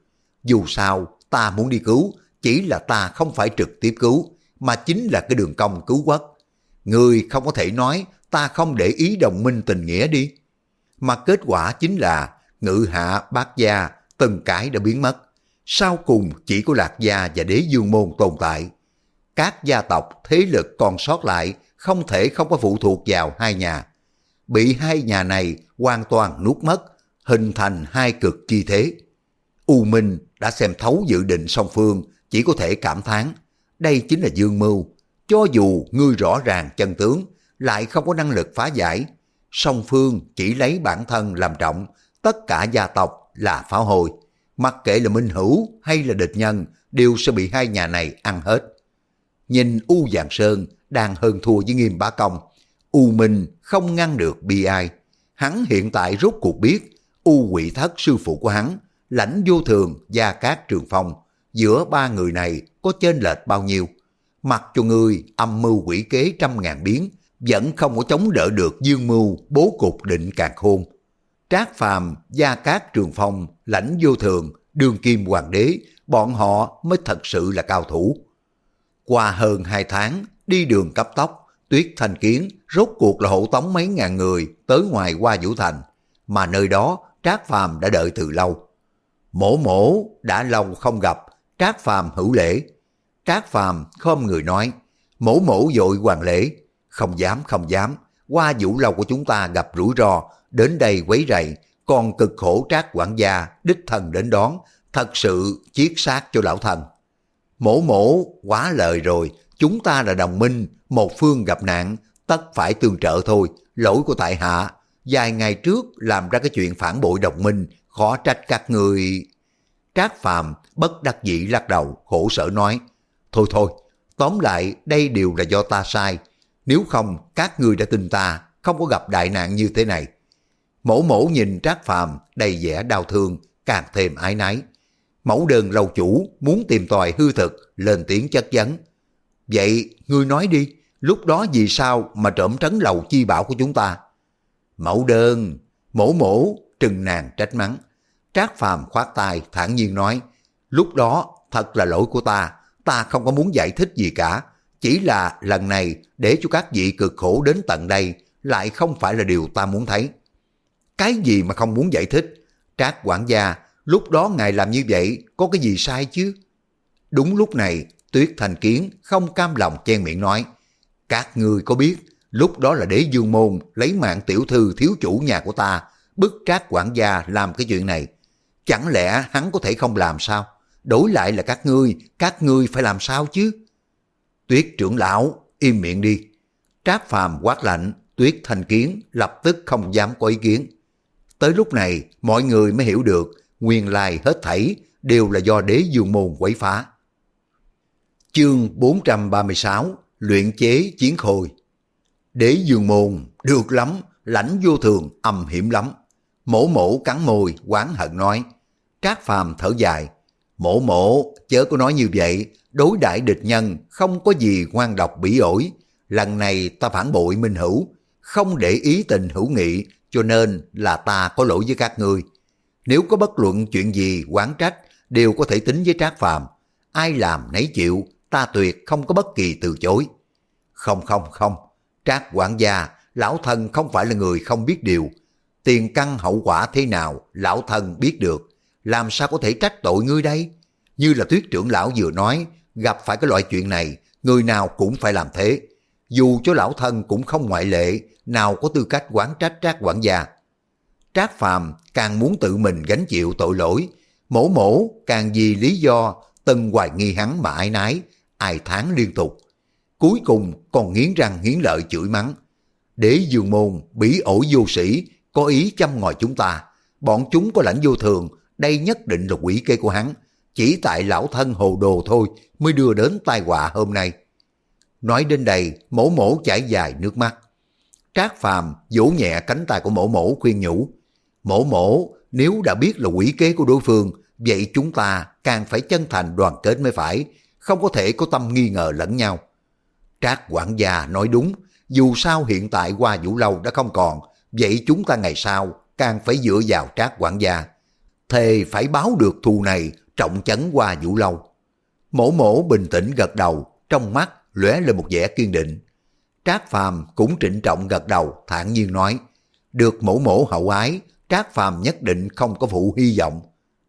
Dù sao, ta muốn đi cứu, chỉ là ta không phải trực tiếp cứu, mà chính là cái đường công cứu quốc. Người không có thể nói ta không để ý đồng minh tình nghĩa đi. Mà kết quả chính là ngự hạ bác gia từng cái đã biến mất. Sau cùng chỉ có lạc gia và đế dương môn tồn tại. Các gia tộc thế lực còn sót lại không thể không có phụ thuộc vào hai nhà. Bị hai nhà này hoàn toàn nuốt mất, hình thành hai cực chi thế. U Minh đã xem thấu dự định song phương, chỉ có thể cảm thán. Đây chính là dương mưu. Cho dù ngươi rõ ràng chân tướng, lại không có năng lực phá giải. Song phương chỉ lấy bản thân làm trọng, tất cả gia tộc là pháo hồi. Mặc kệ là minh hữu hay là địch nhân, đều sẽ bị hai nhà này ăn hết. Nhìn U Giàng Sơn đang hơn thua với nghiêm bá công, U Minh không ngăn được bi ai. Hắn hiện tại rốt cuộc biết U quỷ thất sư phụ của hắn, lãnh vô thường, gia cát trường phong, giữa ba người này có chênh lệch bao nhiêu. Mặc cho người âm mưu quỷ kế trăm ngàn biến, vẫn không có chống đỡ được dương mưu bố cục định càng khôn. Trác Phàm, Gia Cát Trường Phong, Lãnh Vô Thường, Đường Kim Hoàng đế, bọn họ mới thật sự là cao thủ. Qua hơn hai tháng, đi đường cấp tốc, Tuyết Thanh Kiến rốt cuộc là hộ tống mấy ngàn người tới ngoài qua Vũ Thành, mà nơi đó Trác Phàm đã đợi từ lâu. Mổ mổ đã lâu không gặp, Trác Phàm hữu lễ. Trác Phàm không người nói, mổ mổ dội hoàng lễ, không dám không dám, qua vũ lâu của chúng ta gặp rủi ro, đến đây quấy rầy, còn cực khổ Trác quản gia đích thần đến đón, thật sự chiết xác cho lão thần. Mổ mổ quá lời rồi, chúng ta là đồng minh, một phương gặp nạn, tất phải tương trợ thôi, lỗi của tại hạ. Vài ngày trước làm ra cái chuyện phản bội đồng minh, khó trách các người... Trác Phàm bất đắc dĩ lắc đầu, khổ sở nói, Thôi thôi, tóm lại đây đều là do ta sai, nếu không các người đã tin ta, không có gặp đại nạn như thế này. Mẫu mẫu nhìn Trác Phàm đầy vẻ đau thương, càng thêm ái náy. Mẫu đơn lâu chủ muốn tìm tòi hư thực, lên tiếng chất vấn. Vậy, ngươi nói đi, lúc đó vì sao mà trộm trấn lầu chi bảo của chúng ta? Mẫu đơn, mẫu mổ, trừng nàng trách mắng. Trác Phàm khoát tay thản nhiên nói, lúc đó thật là lỗi của ta, ta không có muốn giải thích gì cả, chỉ là lần này để cho các vị cực khổ đến tận đây lại không phải là điều ta muốn thấy. Cái gì mà không muốn giải thích? Trác quản gia, lúc đó ngài làm như vậy có cái gì sai chứ? Đúng lúc này, Tuyết Thành Kiến không cam lòng chen miệng nói, các ngươi có biết, lúc đó là đế dương môn lấy mạng tiểu thư thiếu chủ nhà của ta, bức trác quản gia làm cái chuyện này. Chẳng lẽ hắn có thể không làm sao? Đổi lại là các ngươi, các ngươi phải làm sao chứ? Tuyết trưởng lão, im miệng đi. Trác phàm quát lạnh, Tuyết Thành Kiến lập tức không dám có ý kiến. Tới lúc này, mọi người mới hiểu được nguyên lai hết thảy đều là do đế dương môn quấy phá. Chương 436 Luyện chế chiến khôi Đế dương môn, được lắm, lãnh vô thường, âm hiểm lắm. Mổ mổ cắn môi, quán hận nói. Trác phàm thở dài. Mổ mổ, chớ có nói như vậy, đối đãi địch nhân không có gì ngoan độc bỉ ổi. Lần này ta phản bội minh hữu, không để ý tình hữu nghị, cho nên là ta có lỗi với các ngươi. Nếu có bất luận chuyện gì quán trách, đều có thể tính với Trác Phàm. Ai làm nấy chịu, ta tuyệt không có bất kỳ từ chối. Không không không, Trác quản gia, lão thân không phải là người không biết điều. Tiền căn hậu quả thế nào, lão thân biết được. Làm sao có thể trách tội ngươi đây? Như là tuyết trưởng lão vừa nói, gặp phải cái loại chuyện này, người nào cũng phải làm thế. Dù cho lão thân cũng không ngoại lệ, nào có tư cách quán trách Trác quản gia. Trác Phàm càng muốn tự mình gánh chịu tội lỗi, mổ mổ càng vì lý do tân hoài nghi hắn mà ai nái, ai tháng liên tục. Cuối cùng còn nghiến răng nghiến lợi chửi mắng. Đế dương môn, bỉ ổi vô sĩ, có ý chăm ngòi chúng ta. Bọn chúng có lãnh vô thường, đây nhất định là quỷ kê của hắn. chỉ tại lão thân hồ đồ thôi mới đưa đến tai họa hôm nay. Nói đến đây, mổ mổ chảy dài nước mắt. Trác Phàm vỗ nhẹ cánh tay của mổ mổ khuyên nhủ. Mổ mổ, nếu đã biết là quỷ kế của đối phương, vậy chúng ta càng phải chân thành đoàn kết mới phải, không có thể có tâm nghi ngờ lẫn nhau. Trác quản gia nói đúng, dù sao hiện tại qua vũ lâu đã không còn, vậy chúng ta ngày sau càng phải dựa vào trác quản gia. Thề phải báo được thù này trọng chấn qua vũ lâu. Mổ mổ bình tĩnh gật đầu, trong mắt lóe lên một vẻ kiên định. Trác Phàm cũng trịnh trọng gật đầu, thản nhiên nói, được mẫu mổ hậu ái, Trác Phàm nhất định không có phụ hy vọng.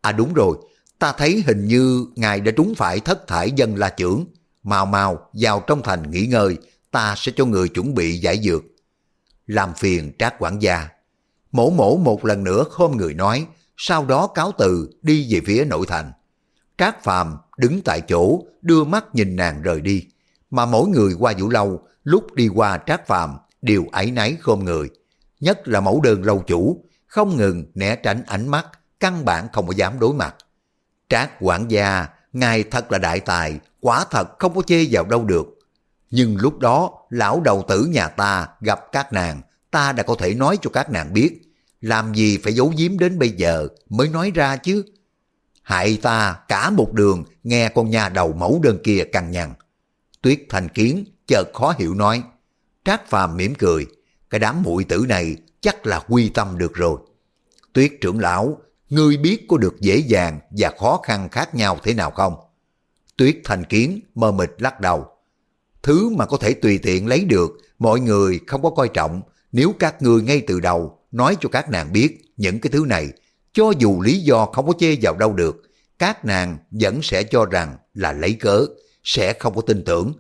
À đúng rồi, ta thấy hình như ngài đã trúng phải thất thải dân la trưởng. Mau mau vào trong thành nghỉ ngơi, ta sẽ cho người chuẩn bị giải dược. Làm phiền Trác quản gia. Mổ mổ một lần nữa khom người nói, sau đó cáo từ đi về phía nội thành. Trác Phàm đứng tại chỗ, đưa mắt nhìn nàng rời đi. Mà mỗi người qua vũ lâu, lúc đi qua Trác Phàm đều ấy náy khom người. Nhất là mẫu đơn lâu chủ, không ngừng né tránh ánh mắt, căn bản không có dám đối mặt. Trác quản gia, ngài thật là đại tài, quả thật không có chê vào đâu được. Nhưng lúc đó, lão đầu tử nhà ta gặp các nàng, ta đã có thể nói cho các nàng biết. Làm gì phải giấu giếm đến bây giờ mới nói ra chứ. Hại ta cả một đường nghe con nhà đầu mẫu đơn kia cằn nhằn. Tuyết thành kiến chợt khó hiểu nói. Trác phàm mỉm cười. Cái đám muội tử này chắc là quy tâm được rồi. Tuyết trưởng lão, ngươi biết có được dễ dàng và khó khăn khác nhau thế nào không? Tuyết thành kiến mơ mịt lắc đầu. Thứ mà có thể tùy tiện lấy được, mọi người không có coi trọng. Nếu các ngươi ngay từ đầu nói cho các nàng biết những cái thứ này, cho dù lý do không có chê vào đâu được, các nàng vẫn sẽ cho rằng là lấy cớ, sẽ không có tin tưởng.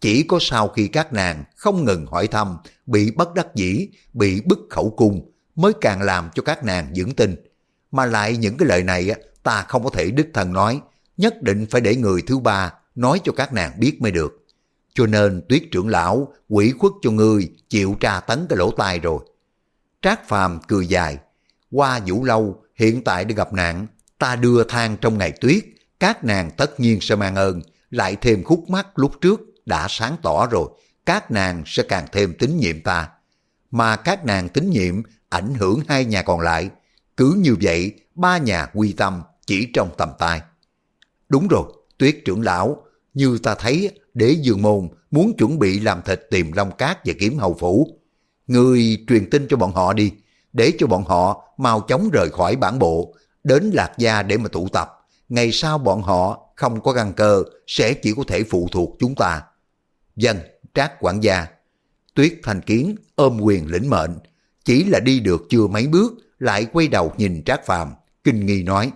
Chỉ có sau khi các nàng không ngừng hỏi thăm, bị bất đắc dĩ, bị bức khẩu cung, mới càng làm cho các nàng vững tin. Mà lại những cái lời này ta không có thể đích thân nói, nhất định phải để người thứ ba nói cho các nàng biết mới được. Cho nên tuyết trưởng lão quỷ khuất cho ngươi chịu tra tấn cái lỗ tai rồi. Trác Phàm cười dài, qua vũ lâu hiện tại đã gặp nạn, ta đưa thang trong ngày tuyết, các nàng tất nhiên sẽ mang ơn, lại thêm khúc mắt lúc trước đã sáng tỏ rồi, các nàng sẽ càng thêm tín nhiệm ta. Mà các nàng tín nhiệm ảnh hưởng hai nhà còn lại, cứ như vậy ba nhà quy tâm chỉ trong tầm tay. Đúng rồi, tuyết trưởng lão, như ta thấy đế dương môn muốn chuẩn bị làm thịt tìm long cát và kiếm hầu phủ. Người truyền tin cho bọn họ đi, để cho bọn họ mau chóng rời khỏi bản bộ, đến Lạc Gia để mà tụ tập. Ngày sau bọn họ không có găng cơ, sẽ chỉ có thể phụ thuộc chúng ta. Dân, trác quản gia. Tuyết Thành Kiến ôm quyền lĩnh mệnh, chỉ là đi được chưa mấy bước, lại quay đầu nhìn Trác Phàm, kinh nghi nói,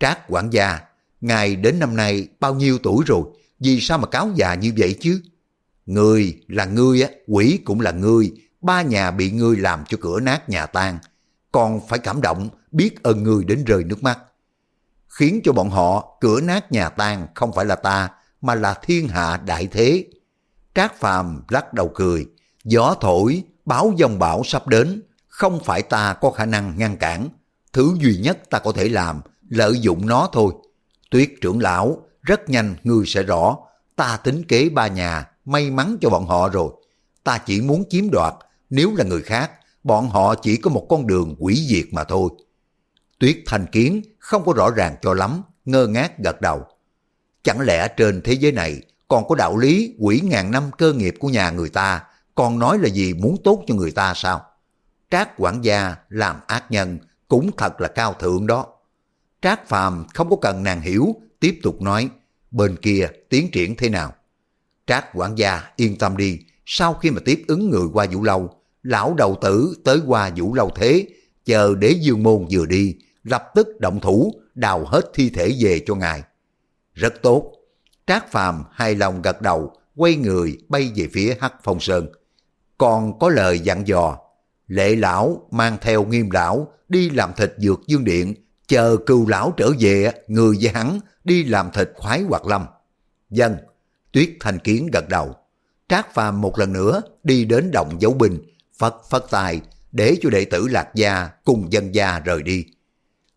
Trác quản gia, ngài đến năm nay bao nhiêu tuổi rồi, vì sao mà cáo già như vậy chứ? Người là ngươi á, quỷ cũng là ngươi, ba nhà bị ngươi làm cho cửa nát nhà tan, còn phải cảm động biết ơn ngươi đến rơi nước mắt. Khiến cho bọn họ cửa nát nhà tan không phải là ta, mà là thiên hạ đại thế. Trác Phàm lắc đầu cười, gió thổi, báo dòng bão sắp đến, không phải ta có khả năng ngăn cản. Thứ duy nhất ta có thể làm, lợi dụng nó thôi. Tuyết trưởng lão, rất nhanh ngươi sẽ rõ, ta tính kế ba nhà, may mắn cho bọn họ rồi. Ta chỉ muốn chiếm đoạt, nếu là người khác, bọn họ chỉ có một con đường quỷ diệt mà thôi. Tuyết thành kiến không có rõ ràng cho lắm, ngơ ngác gật đầu. Chẳng lẽ trên thế giới này còn có đạo lý quỷ ngàn năm cơ nghiệp của nhà người ta, còn nói là gì muốn tốt cho người ta sao? Trác quản gia làm ác nhân cũng thật là cao thượng đó. Trác phàm không có cần nàng hiểu, tiếp tục nói, bên kia tiến triển thế nào? Trác quản gia yên tâm đi, sau khi mà tiếp ứng người qua vũ lâu, lão đầu tử tới qua vũ lâu thế, chờ đế dương môn vừa đi, lập tức động thủ, đào hết thi thể về cho ngài. Rất tốt. Trác Phàm hài lòng gật đầu, quay người bay về phía Hắc Phong Sơn. Còn có lời dặn dò, lệ lão mang theo nghiêm lão đi làm thịt dược dương điện, chờ cừu lão trở về, người với hắn đi làm thịt khoái hoạt lâm. Dân, tuyết thành kiến gật đầu. Trác Phàm một lần nữa đi đến động dấu binh, phật phật tài để cho đệ tử Lạc Gia cùng dân gia rời đi.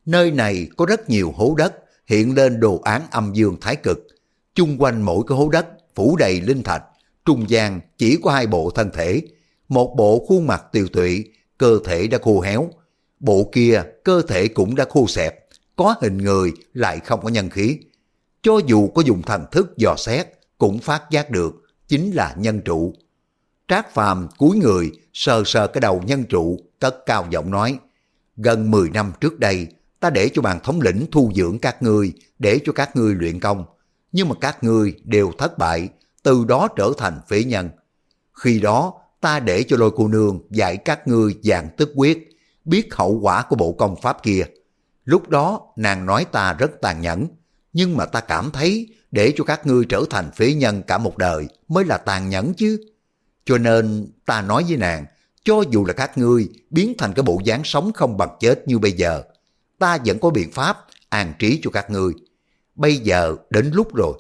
Nơi này có rất nhiều hố đất, hiện lên đồ án âm dương thái cực. Chung quanh mỗi cái hố đất phủ đầy linh thạch, trung gian chỉ có hai bộ thân thể. Một bộ khuôn mặt tiều tụy, cơ thể đã khô héo. Bộ kia cơ thể cũng đã khô xẹp, có hình người lại không có nhân khí. Cho dù có dùng thần thức dò xét, cũng phát giác được chính là nhân trụ. Trác Phàm cúi người sờ sờ cái đầu nhân trụ, cất cao giọng nói, gần 10 năm trước đây, ta để cho bàn thống lĩnh thu dưỡng các ngươi, để cho các ngươi luyện công, nhưng mà các ngươi đều thất bại, từ đó trở thành phế nhân. Khi đó, ta để cho lôi cô nương dạy các ngươi dạng tức quyết, biết hậu quả của bộ công pháp kia. Lúc đó, nàng nói ta rất tàn nhẫn, nhưng mà ta cảm thấy để cho các ngươi trở thành phế nhân cả một đời mới là tàn nhẫn chứ. Cho nên ta nói với nàng, cho dù là các ngươi biến thành cái bộ dáng sống không bằng chết như bây giờ, ta vẫn có biện pháp an trí cho các ngươi. Bây giờ đến lúc rồi,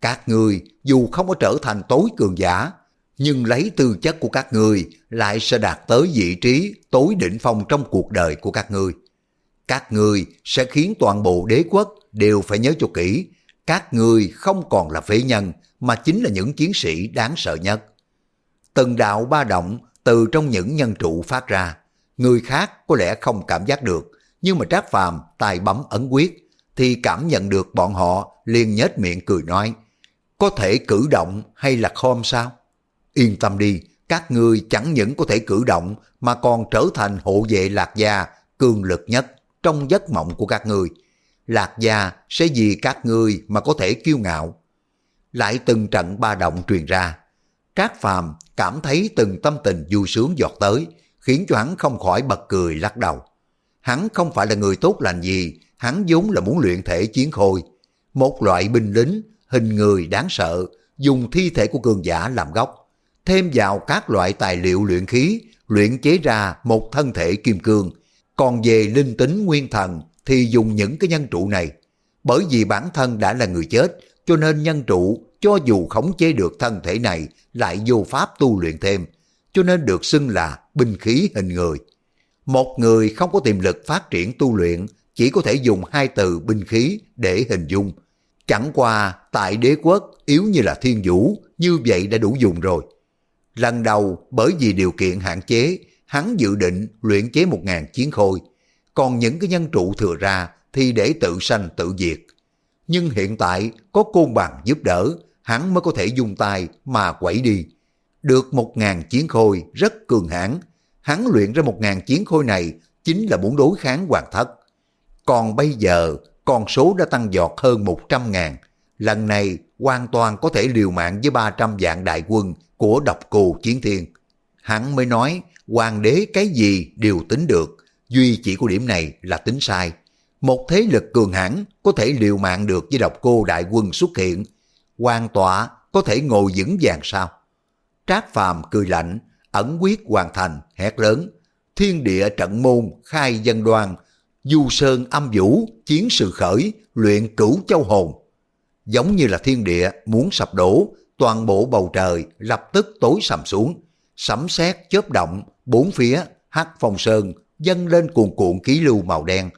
các ngươi dù không có trở thành tối cường giả, nhưng lấy tư chất của các ngươi lại sẽ đạt tới vị trí tối đỉnh phong trong cuộc đời của các ngươi. Các ngươi sẽ khiến toàn bộ đế quốc đều phải nhớ cho kỹ, các ngươi không còn là phế nhân mà chính là những chiến sĩ đáng sợ nhất. Từng đạo ba động từ trong những nhân trụ phát ra, người khác có lẽ không cảm giác được, nhưng mà Trác Phàm tài bấm ấn quyết thì cảm nhận được bọn họ liền nhếch miệng cười nói, có thể cử động hay là khom sao? Yên tâm đi, các ngươi chẳng những có thể cử động mà còn trở thành hộ vệ lạc gia cường lực nhất trong giấc mộng của các ngươi. Lạc gia sẽ vì các ngươi mà có thể kiêu ngạo. Lại từng trận ba động truyền ra. Trác Phàm cảm thấy từng tâm tình vui sướng giọt tới, khiến cho hắn không khỏi bật cười lắc đầu. Hắn không phải là người tốt lành gì, hắn vốn là muốn luyện thể chiến khôi. Một loại binh lính, hình người đáng sợ, dùng thi thể của cường giả làm gốc, thêm vào các loại tài liệu luyện khí, luyện chế ra một thân thể kim cương. Còn về linh tính nguyên thần thì dùng những cái nhân trụ này. Bởi vì bản thân đã là người chết, cho nên nhân trụ cho dù khống chế được thân thể này lại vô pháp tu luyện thêm, cho nên được xưng là binh khí hình người. Một người không có tiềm lực phát triển tu luyện chỉ có thể dùng hai từ binh khí để hình dung. Chẳng qua tại đế quốc yếu như là thiên vũ, như vậy đã đủ dùng rồi. Lần đầu bởi vì điều kiện hạn chế, hắn dự định luyện chế một ngàn chiến khôi. Còn những cái nhân trụ thừa ra thì để tự sanh tự diệt. Nhưng hiện tại có côn bằng giúp đỡ, hắn mới có thể dùng tay mà quẩy đi. Được một ngàn chiến khôi rất cường hãn, hắn luyện ra một ngàn chiến khôi này chính là muốn đối kháng hoàng thất. Còn bây giờ, con số đã tăng giọt hơn một trăm ngàn. Lần này hoàn toàn có thể liều mạng với ba trăm vạn đại quân của độc cù chiến thiên. Hắn mới nói, hoàng đế cái gì đều tính được, duy chỉ có điểm này là tính sai. Một thế lực cường hãn có thể liều mạng được với độc cô đại quân xuất hiện, quan tọa có thể ngồi vững vàng sao? Trác Phàm cười lạnh, ẩn quyết hoàn thành, hét lớn. Thiên địa trận môn, khai dân đoàn du sơn âm vũ, chiến sự khởi, luyện cửu châu hồn. Giống như là thiên địa muốn sập đổ, toàn bộ bầu trời lập tức tối sầm xuống. Sấm sét chớp động, bốn phía, hắc phong sơn, dâng lên cuồn cuộn ký lưu màu đen,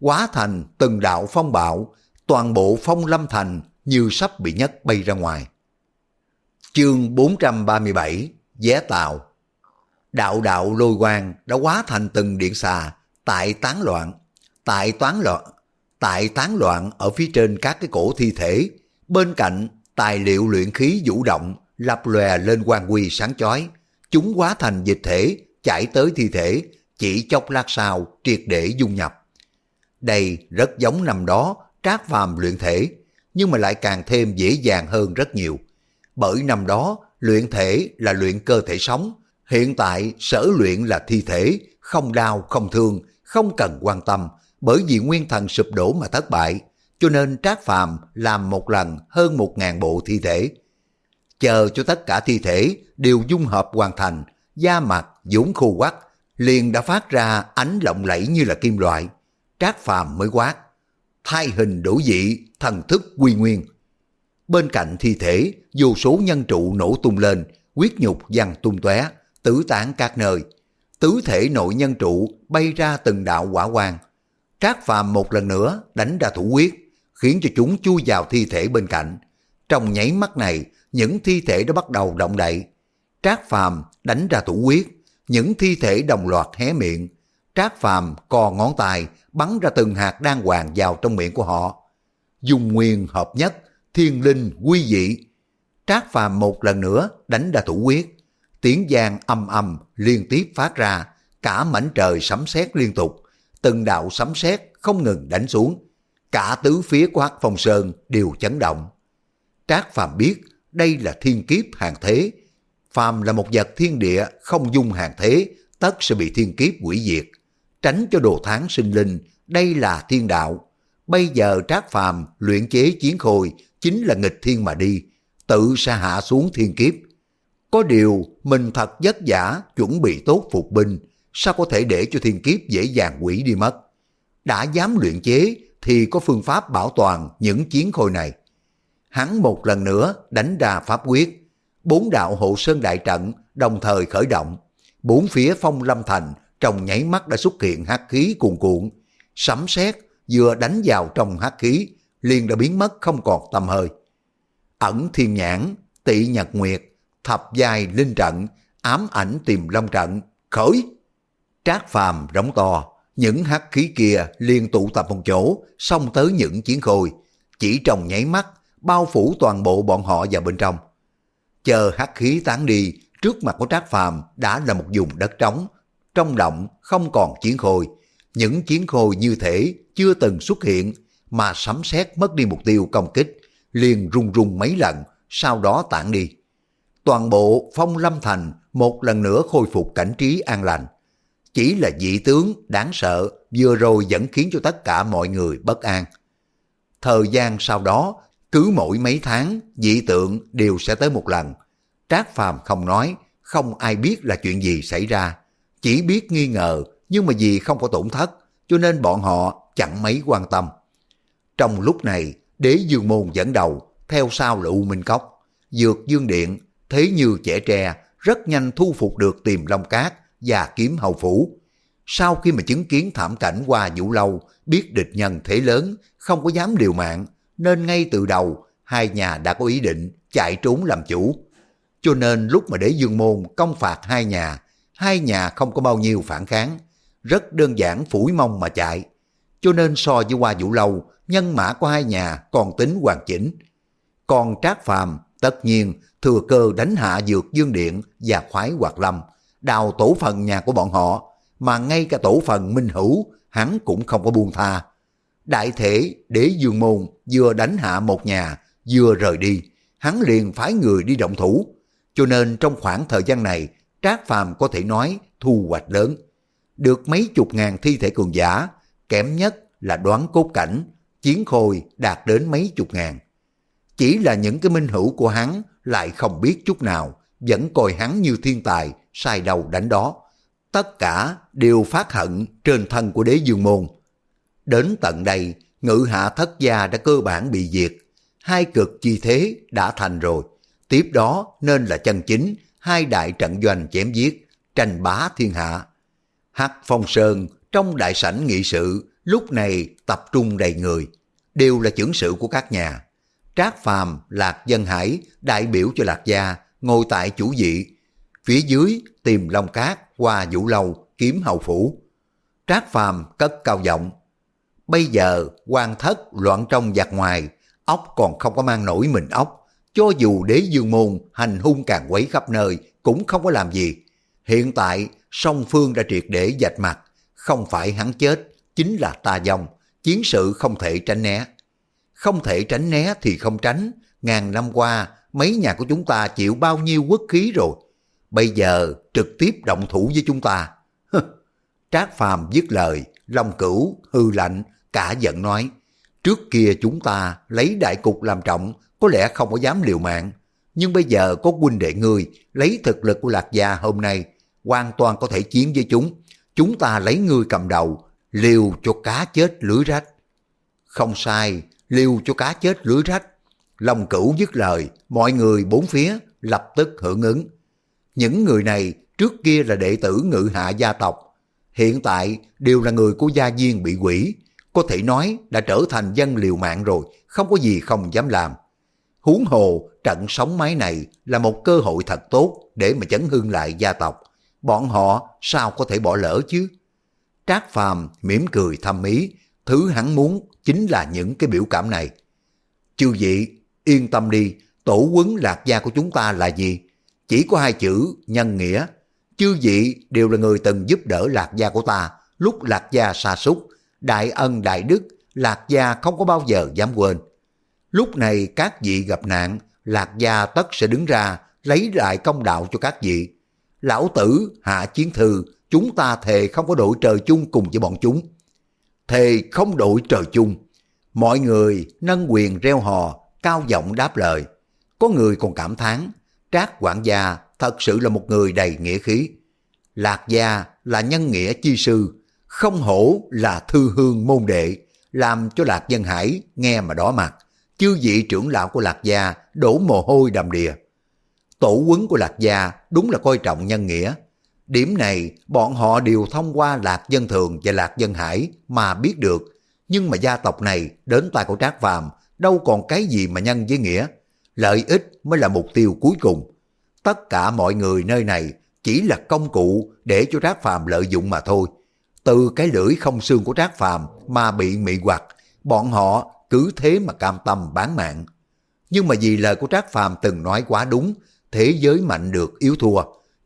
quá thành từng đạo phong bạo, toàn bộ phong lâm thành như sắp bị nhất bay ra ngoài. Chương 437 Vé tàu Đạo đạo lôi quang đã hóa thành từng điện xà tại tán loạn, tại toán loạn, tại tán loạn ở phía trên các cái cổ thi thể, bên cạnh tài liệu luyện khí vũ động lập lòe lên quang quy sáng chói, chúng hóa thành dịch thể chảy tới thi thể, chỉ chốc lát sau triệt để dung nhập. Đây rất giống năm đó trác phàm luyện thể, nhưng mà lại càng thêm dễ dàng hơn rất nhiều. Bởi năm đó, luyện thể là luyện cơ thể sống, hiện tại sở luyện là thi thể, không đau, không thương, không cần quan tâm, bởi vì nguyên thần sụp đổ mà thất bại, cho nên Trác Phàm làm một lần hơn một ngàn bộ thi thể. Chờ cho tất cả thi thể đều dung hợp hoàn thành, da mặt dũng khô quắc, liền đã phát ra ánh lộng lẫy như là kim loại. Trác Phàm mới quát, thai hình đổi dị, thần thức quy nguyên. Bên cạnh thi thể, vô số nhân trụ nổ tung lên, quyết nhục văng tung tóe, tử tán các nơi. Tứ thể nội nhân trụ bay ra từng đạo quả quang. Trác Phàm một lần nữa đánh ra thủ quyết, khiến cho chúng chui vào thi thể bên cạnh. Trong nháy mắt này, những thi thể đã bắt đầu động đậy. Trác Phàm đánh ra thủ quyết, những thi thể đồng loạt hé miệng. Trác Phàm co ngón tay, bắn ra từng hạt đan hoàng vào trong miệng của họ. Dùng nguyên hợp nhất, thiên linh quy dị. Trác Phàm một lần nữa đánh ra thủ quyết. Tiếng giang âm âm liên tiếp phát ra, cả mảnh trời sấm sét liên tục. Từng đạo sấm sét không ngừng đánh xuống. Cả tứ phía của Hắc Phong Sơn đều chấn động. Trác Phàm biết đây là thiên kiếp hàng thế. Phàm là một vật thiên địa không dung hàng thế, tất sẽ bị thiên kiếp hủy diệt. Tránh cho đồ tháng sinh linh, đây là thiên đạo. Bây giờ Trác Phàm luyện chế chiến khôi chính là nghịch thiên mà đi, tự sa hạ xuống thiên kiếp. Có điều mình thật vất vả chuẩn bị tốt phục binh, sao có thể để cho thiên kiếp dễ dàng quỷ đi mất. Đã dám luyện chế thì có phương pháp bảo toàn những chiến khôi này. Hắn một lần nữa đánh ra pháp quyết, bốn đạo hộ sơn đại trận đồng thời khởi động. Bốn phía phong lâm thành trong nháy mắt đã xuất hiện hắc khí cuồn cuộn, sấm sét vừa đánh vào trong hắc khí liền đã biến mất không còn tầm hơi. Ẩn thiên nhãn, tị nhật nguyệt, thập giai linh trận, ám ảnh tìm long trận, khởi. Trác phàm rống to, những hắc khí kia liền tụ tập một chỗ, xông tới những chiến khôi. Chỉ trong nháy mắt, bao phủ toàn bộ bọn họ vào bên trong. Chờ hắc khí tán đi, trước mặt của Trác Phàm đã là một vùng đất trống, trong động không còn chiến khôi. Những chiến khôi như thể chưa từng xuất hiện, mà sấm sét mất đi mục tiêu công kích, liền rung rung mấy lần, sau đó tản đi. Toàn bộ phong lâm thành một lần nữa khôi phục cảnh trí an lành. Chỉ là dị tướng đáng sợ vừa rồi vẫn khiến cho tất cả mọi người bất an. Thời gian sau đó, cứ mỗi mấy tháng, dị tượng đều sẽ tới một lần. Trác Phàm không nói, không ai biết là chuyện gì xảy ra. Chỉ biết nghi ngờ, nhưng mà vì không có tổn thất, cho nên bọn họ chẳng mấy quan tâm. Trong lúc này, đế dương môn dẫn đầu, theo sau là U Minh Cốc. Dược dương điện, thế như trẻ tre, rất nhanh thu phục được tìm long cát và kiếm hầu phủ. Sau khi mà chứng kiến thảm cảnh qua vũ lâu, biết địch nhân thế lớn, không có dám liều mạng, nên ngay từ đầu hai nhà đã có ý định chạy trốn làm chủ. Cho nên lúc mà đế dương môn công phạt hai nhà, hai nhà không có bao nhiêu phản kháng, rất đơn giản phủi mông mà chạy. Cho nên so với qua vũ lâu, nhân mã của hai nhà còn tính hoàn chỉnh. Còn Trác Phàm tất nhiên thừa cơ đánh hạ dược dương điện và khoái hoạt lâm, đào tổ phần nhà của bọn họ, mà ngay cả tổ phần minh hữu hắn cũng không có buông tha. Đại thể đế dương môn vừa đánh hạ một nhà, vừa rời đi, hắn liền phái người đi động thủ. Cho nên trong khoảng thời gian này, Trác Phàm có thể nói thu hoạch lớn. Được mấy chục ngàn thi thể cường giả, kém nhất là đoán cốt cảnh, chiến khôi đạt đến mấy chục ngàn. Chỉ là những cái minh hữu của hắn lại không biết chút nào, vẫn coi hắn như thiên tài, sai đầu đánh đó. Tất cả đều phát hận trên thân của đế dương môn. Đến tận đây, ngự hạ thất gia đã cơ bản bị diệt. Hai cực chi thế đã thành rồi. Tiếp đó nên là chân chính, hai đại trận doanh chém giết, tranh bá thiên hạ. Hắc Phong Sơn trong đại sảnh nghị sự lúc này tập trung đầy người, đều là trưởng sự của các nhà. Trác Phàm, Lạc Dân Hải đại biểu cho Lạc Gia ngồi tại chủ vị. Phía dưới tìm Long Cát qua Vũ Lâu kiếm hầu phủ. Trác Phàm cất cao giọng. Bây giờ quan thất loạn trong giặc ngoài, ốc còn không có mang nổi mình ốc. Cho dù đế dương môn hành hung càng quấy khắp nơi cũng không có làm gì. Hiện tại song phương đã triệt để dạch mặt, không phải hắn chết, chính là ta dòng, chiến sự không thể tránh né. Không thể tránh né thì không tránh, ngàn năm qua mấy nhà của chúng ta chịu bao nhiêu quốc khí rồi. Bây giờ trực tiếp động thủ với chúng ta. Trác Phàm dứt lời, Long Cửu hư lạnh, cả giận nói, trước kia chúng ta lấy đại cục làm trọng, có lẽ không có dám liều mạng. Nhưng bây giờ có huynh đệ ngươi lấy thực lực của Lạc Gia hôm nay, hoàn toàn có thể chiến với chúng. Chúng ta lấy ngươi cầm đầu, liều cho cá chết lưới rách. Không sai, liêu cho cá chết lưới rách. lòng cửu dứt lời, mọi người bốn phía lập tức hưởng ứng. Những người này trước kia là đệ tử ngự hạ gia tộc, hiện tại đều là người của gia viên bị quỷ, có thể nói đã trở thành dân liều mạng rồi, không có gì không dám làm. Huống hồ, trận sóng máy này là một cơ hội thật tốt để mà chấn hương lại gia tộc. Bọn họ sao có thể bỏ lỡ chứ? Trác Phàm mỉm cười thầm ý, thứ hắn muốn chính là những cái biểu cảm này. Chư vị, yên tâm đi, tổ quấn lạc gia của chúng ta là gì? Chỉ có hai chữ nhân nghĩa. Chư vị đều là người từng giúp đỡ lạc gia của ta lúc lạc gia sa sút đại ân đại đức, lạc gia không có bao giờ dám quên. Lúc này các vị gặp nạn, lạc gia tất sẽ đứng ra lấy lại công đạo cho các vị. Lão tử, hạ chiến thư, chúng ta thề không có đội trời chung cùng với bọn chúng. Thề không đội trời chung. Mọi người nâng quyền reo hò, cao giọng đáp lời. Có người còn cảm thán, Trác quản gia thật sự là một người đầy nghĩa khí. Lạc gia là nhân nghĩa chi sư, không hổ là thư hương môn đệ, làm cho Lạc Dân Hải nghe mà đỏ mặt. Chư vị trưởng lão của Lạc Gia đổ mồ hôi đầm đìa. Tổ quấn của Lạc Gia đúng là coi trọng nhân nghĩa. Điểm này bọn họ đều thông qua Lạc Dân Thường và Lạc Dân Hải mà biết được. Nhưng mà gia tộc này đến tay của Trác Phàm đâu còn cái gì mà nhân với nghĩa. Lợi ích mới là mục tiêu cuối cùng. Tất cả mọi người nơi này chỉ là công cụ để cho Trác Phàm lợi dụng mà thôi từ cái lưỡi không xương của Trác Phàm mà bị mị hoặc, bọn họ cứ thế mà cam tâm bán mạng. Nhưng mà vì lời của Trác Phàm từng nói quá đúng, thế giới mạnh được yếu thua,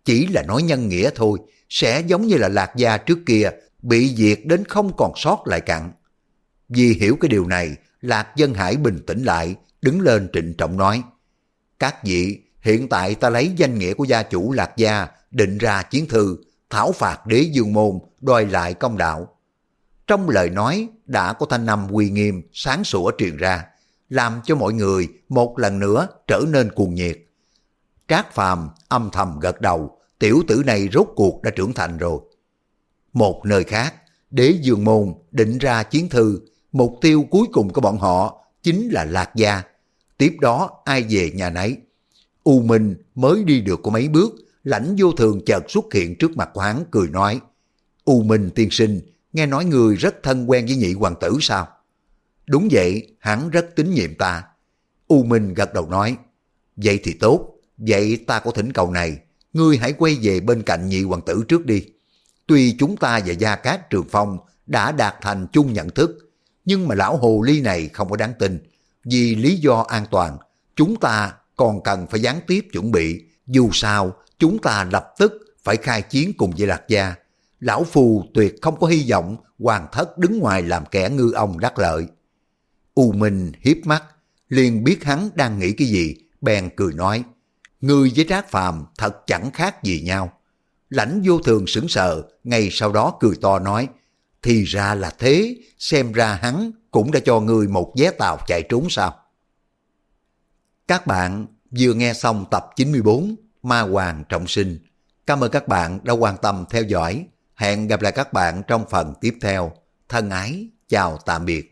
chỉ là nói nhân nghĩa thôi, sẽ giống như là lạc gia trước kia, bị diệt đến không còn sót lại cặn. Vì hiểu cái điều này, Lạc Dân Hải bình tĩnh lại, đứng lên trịnh trọng nói, Các vị, hiện tại ta lấy danh nghĩa của gia chủ Lạc Gia, định ra chiến thư, thảo phạt đế dương môn, đòi lại công đạo. Trong lời nói đã có thanh âm uy nghiêm, sáng sủa truyền ra, làm cho mọi người một lần nữa trở nên cuồng nhiệt. Trác Phàm âm thầm gật đầu, tiểu tử này rốt cuộc đã trưởng thành rồi. Một nơi khác, đế dương môn định ra chiến thư, mục tiêu cuối cùng của bọn họ chính là Lạc Gia. Tiếp đó ai về nhà nấy. U Minh mới đi được có mấy bước, lãnh vô thường chợt xuất hiện trước mặt của hắn cười nói, U Minh tiên sinh, nghe nói người rất thân quen với nhị hoàng tử sao? Đúng vậy, hắn rất tín nhiệm ta. U Minh gật đầu nói, vậy thì tốt, vậy ta có thỉnh cầu này, ngươi hãy quay về bên cạnh nhị hoàng tử trước đi. Tuy chúng ta và Gia Cát Trường Phong đã đạt thành chung nhận thức, nhưng mà lão hồ ly này không có đáng tin. Vì lý do an toàn, chúng ta còn cần phải gián tiếp chuẩn bị. Dù sao, chúng ta lập tức phải khai chiến cùng với Lạc Gia lão phù tuyệt không có hy vọng hoàng thất đứng ngoài làm kẻ ngư ông đắc lợi. U Minh hiếp mắt, liền biết hắn đang nghĩ cái gì, bèn cười nói, người với Trác Phàm thật chẳng khác gì nhau. Lãnh vô thường sững sờ, ngay sau đó cười to nói, thì ra là thế, xem ra hắn cũng đã cho người một vé tàu chạy trốn sao. Các bạn vừa nghe xong tập 94 Ma Hoàng Trọng Sinh. Cảm ơn các bạn đã quan tâm theo dõi. Hẹn gặp lại các bạn trong phần tiếp theo. Thân ái, chào tạm biệt.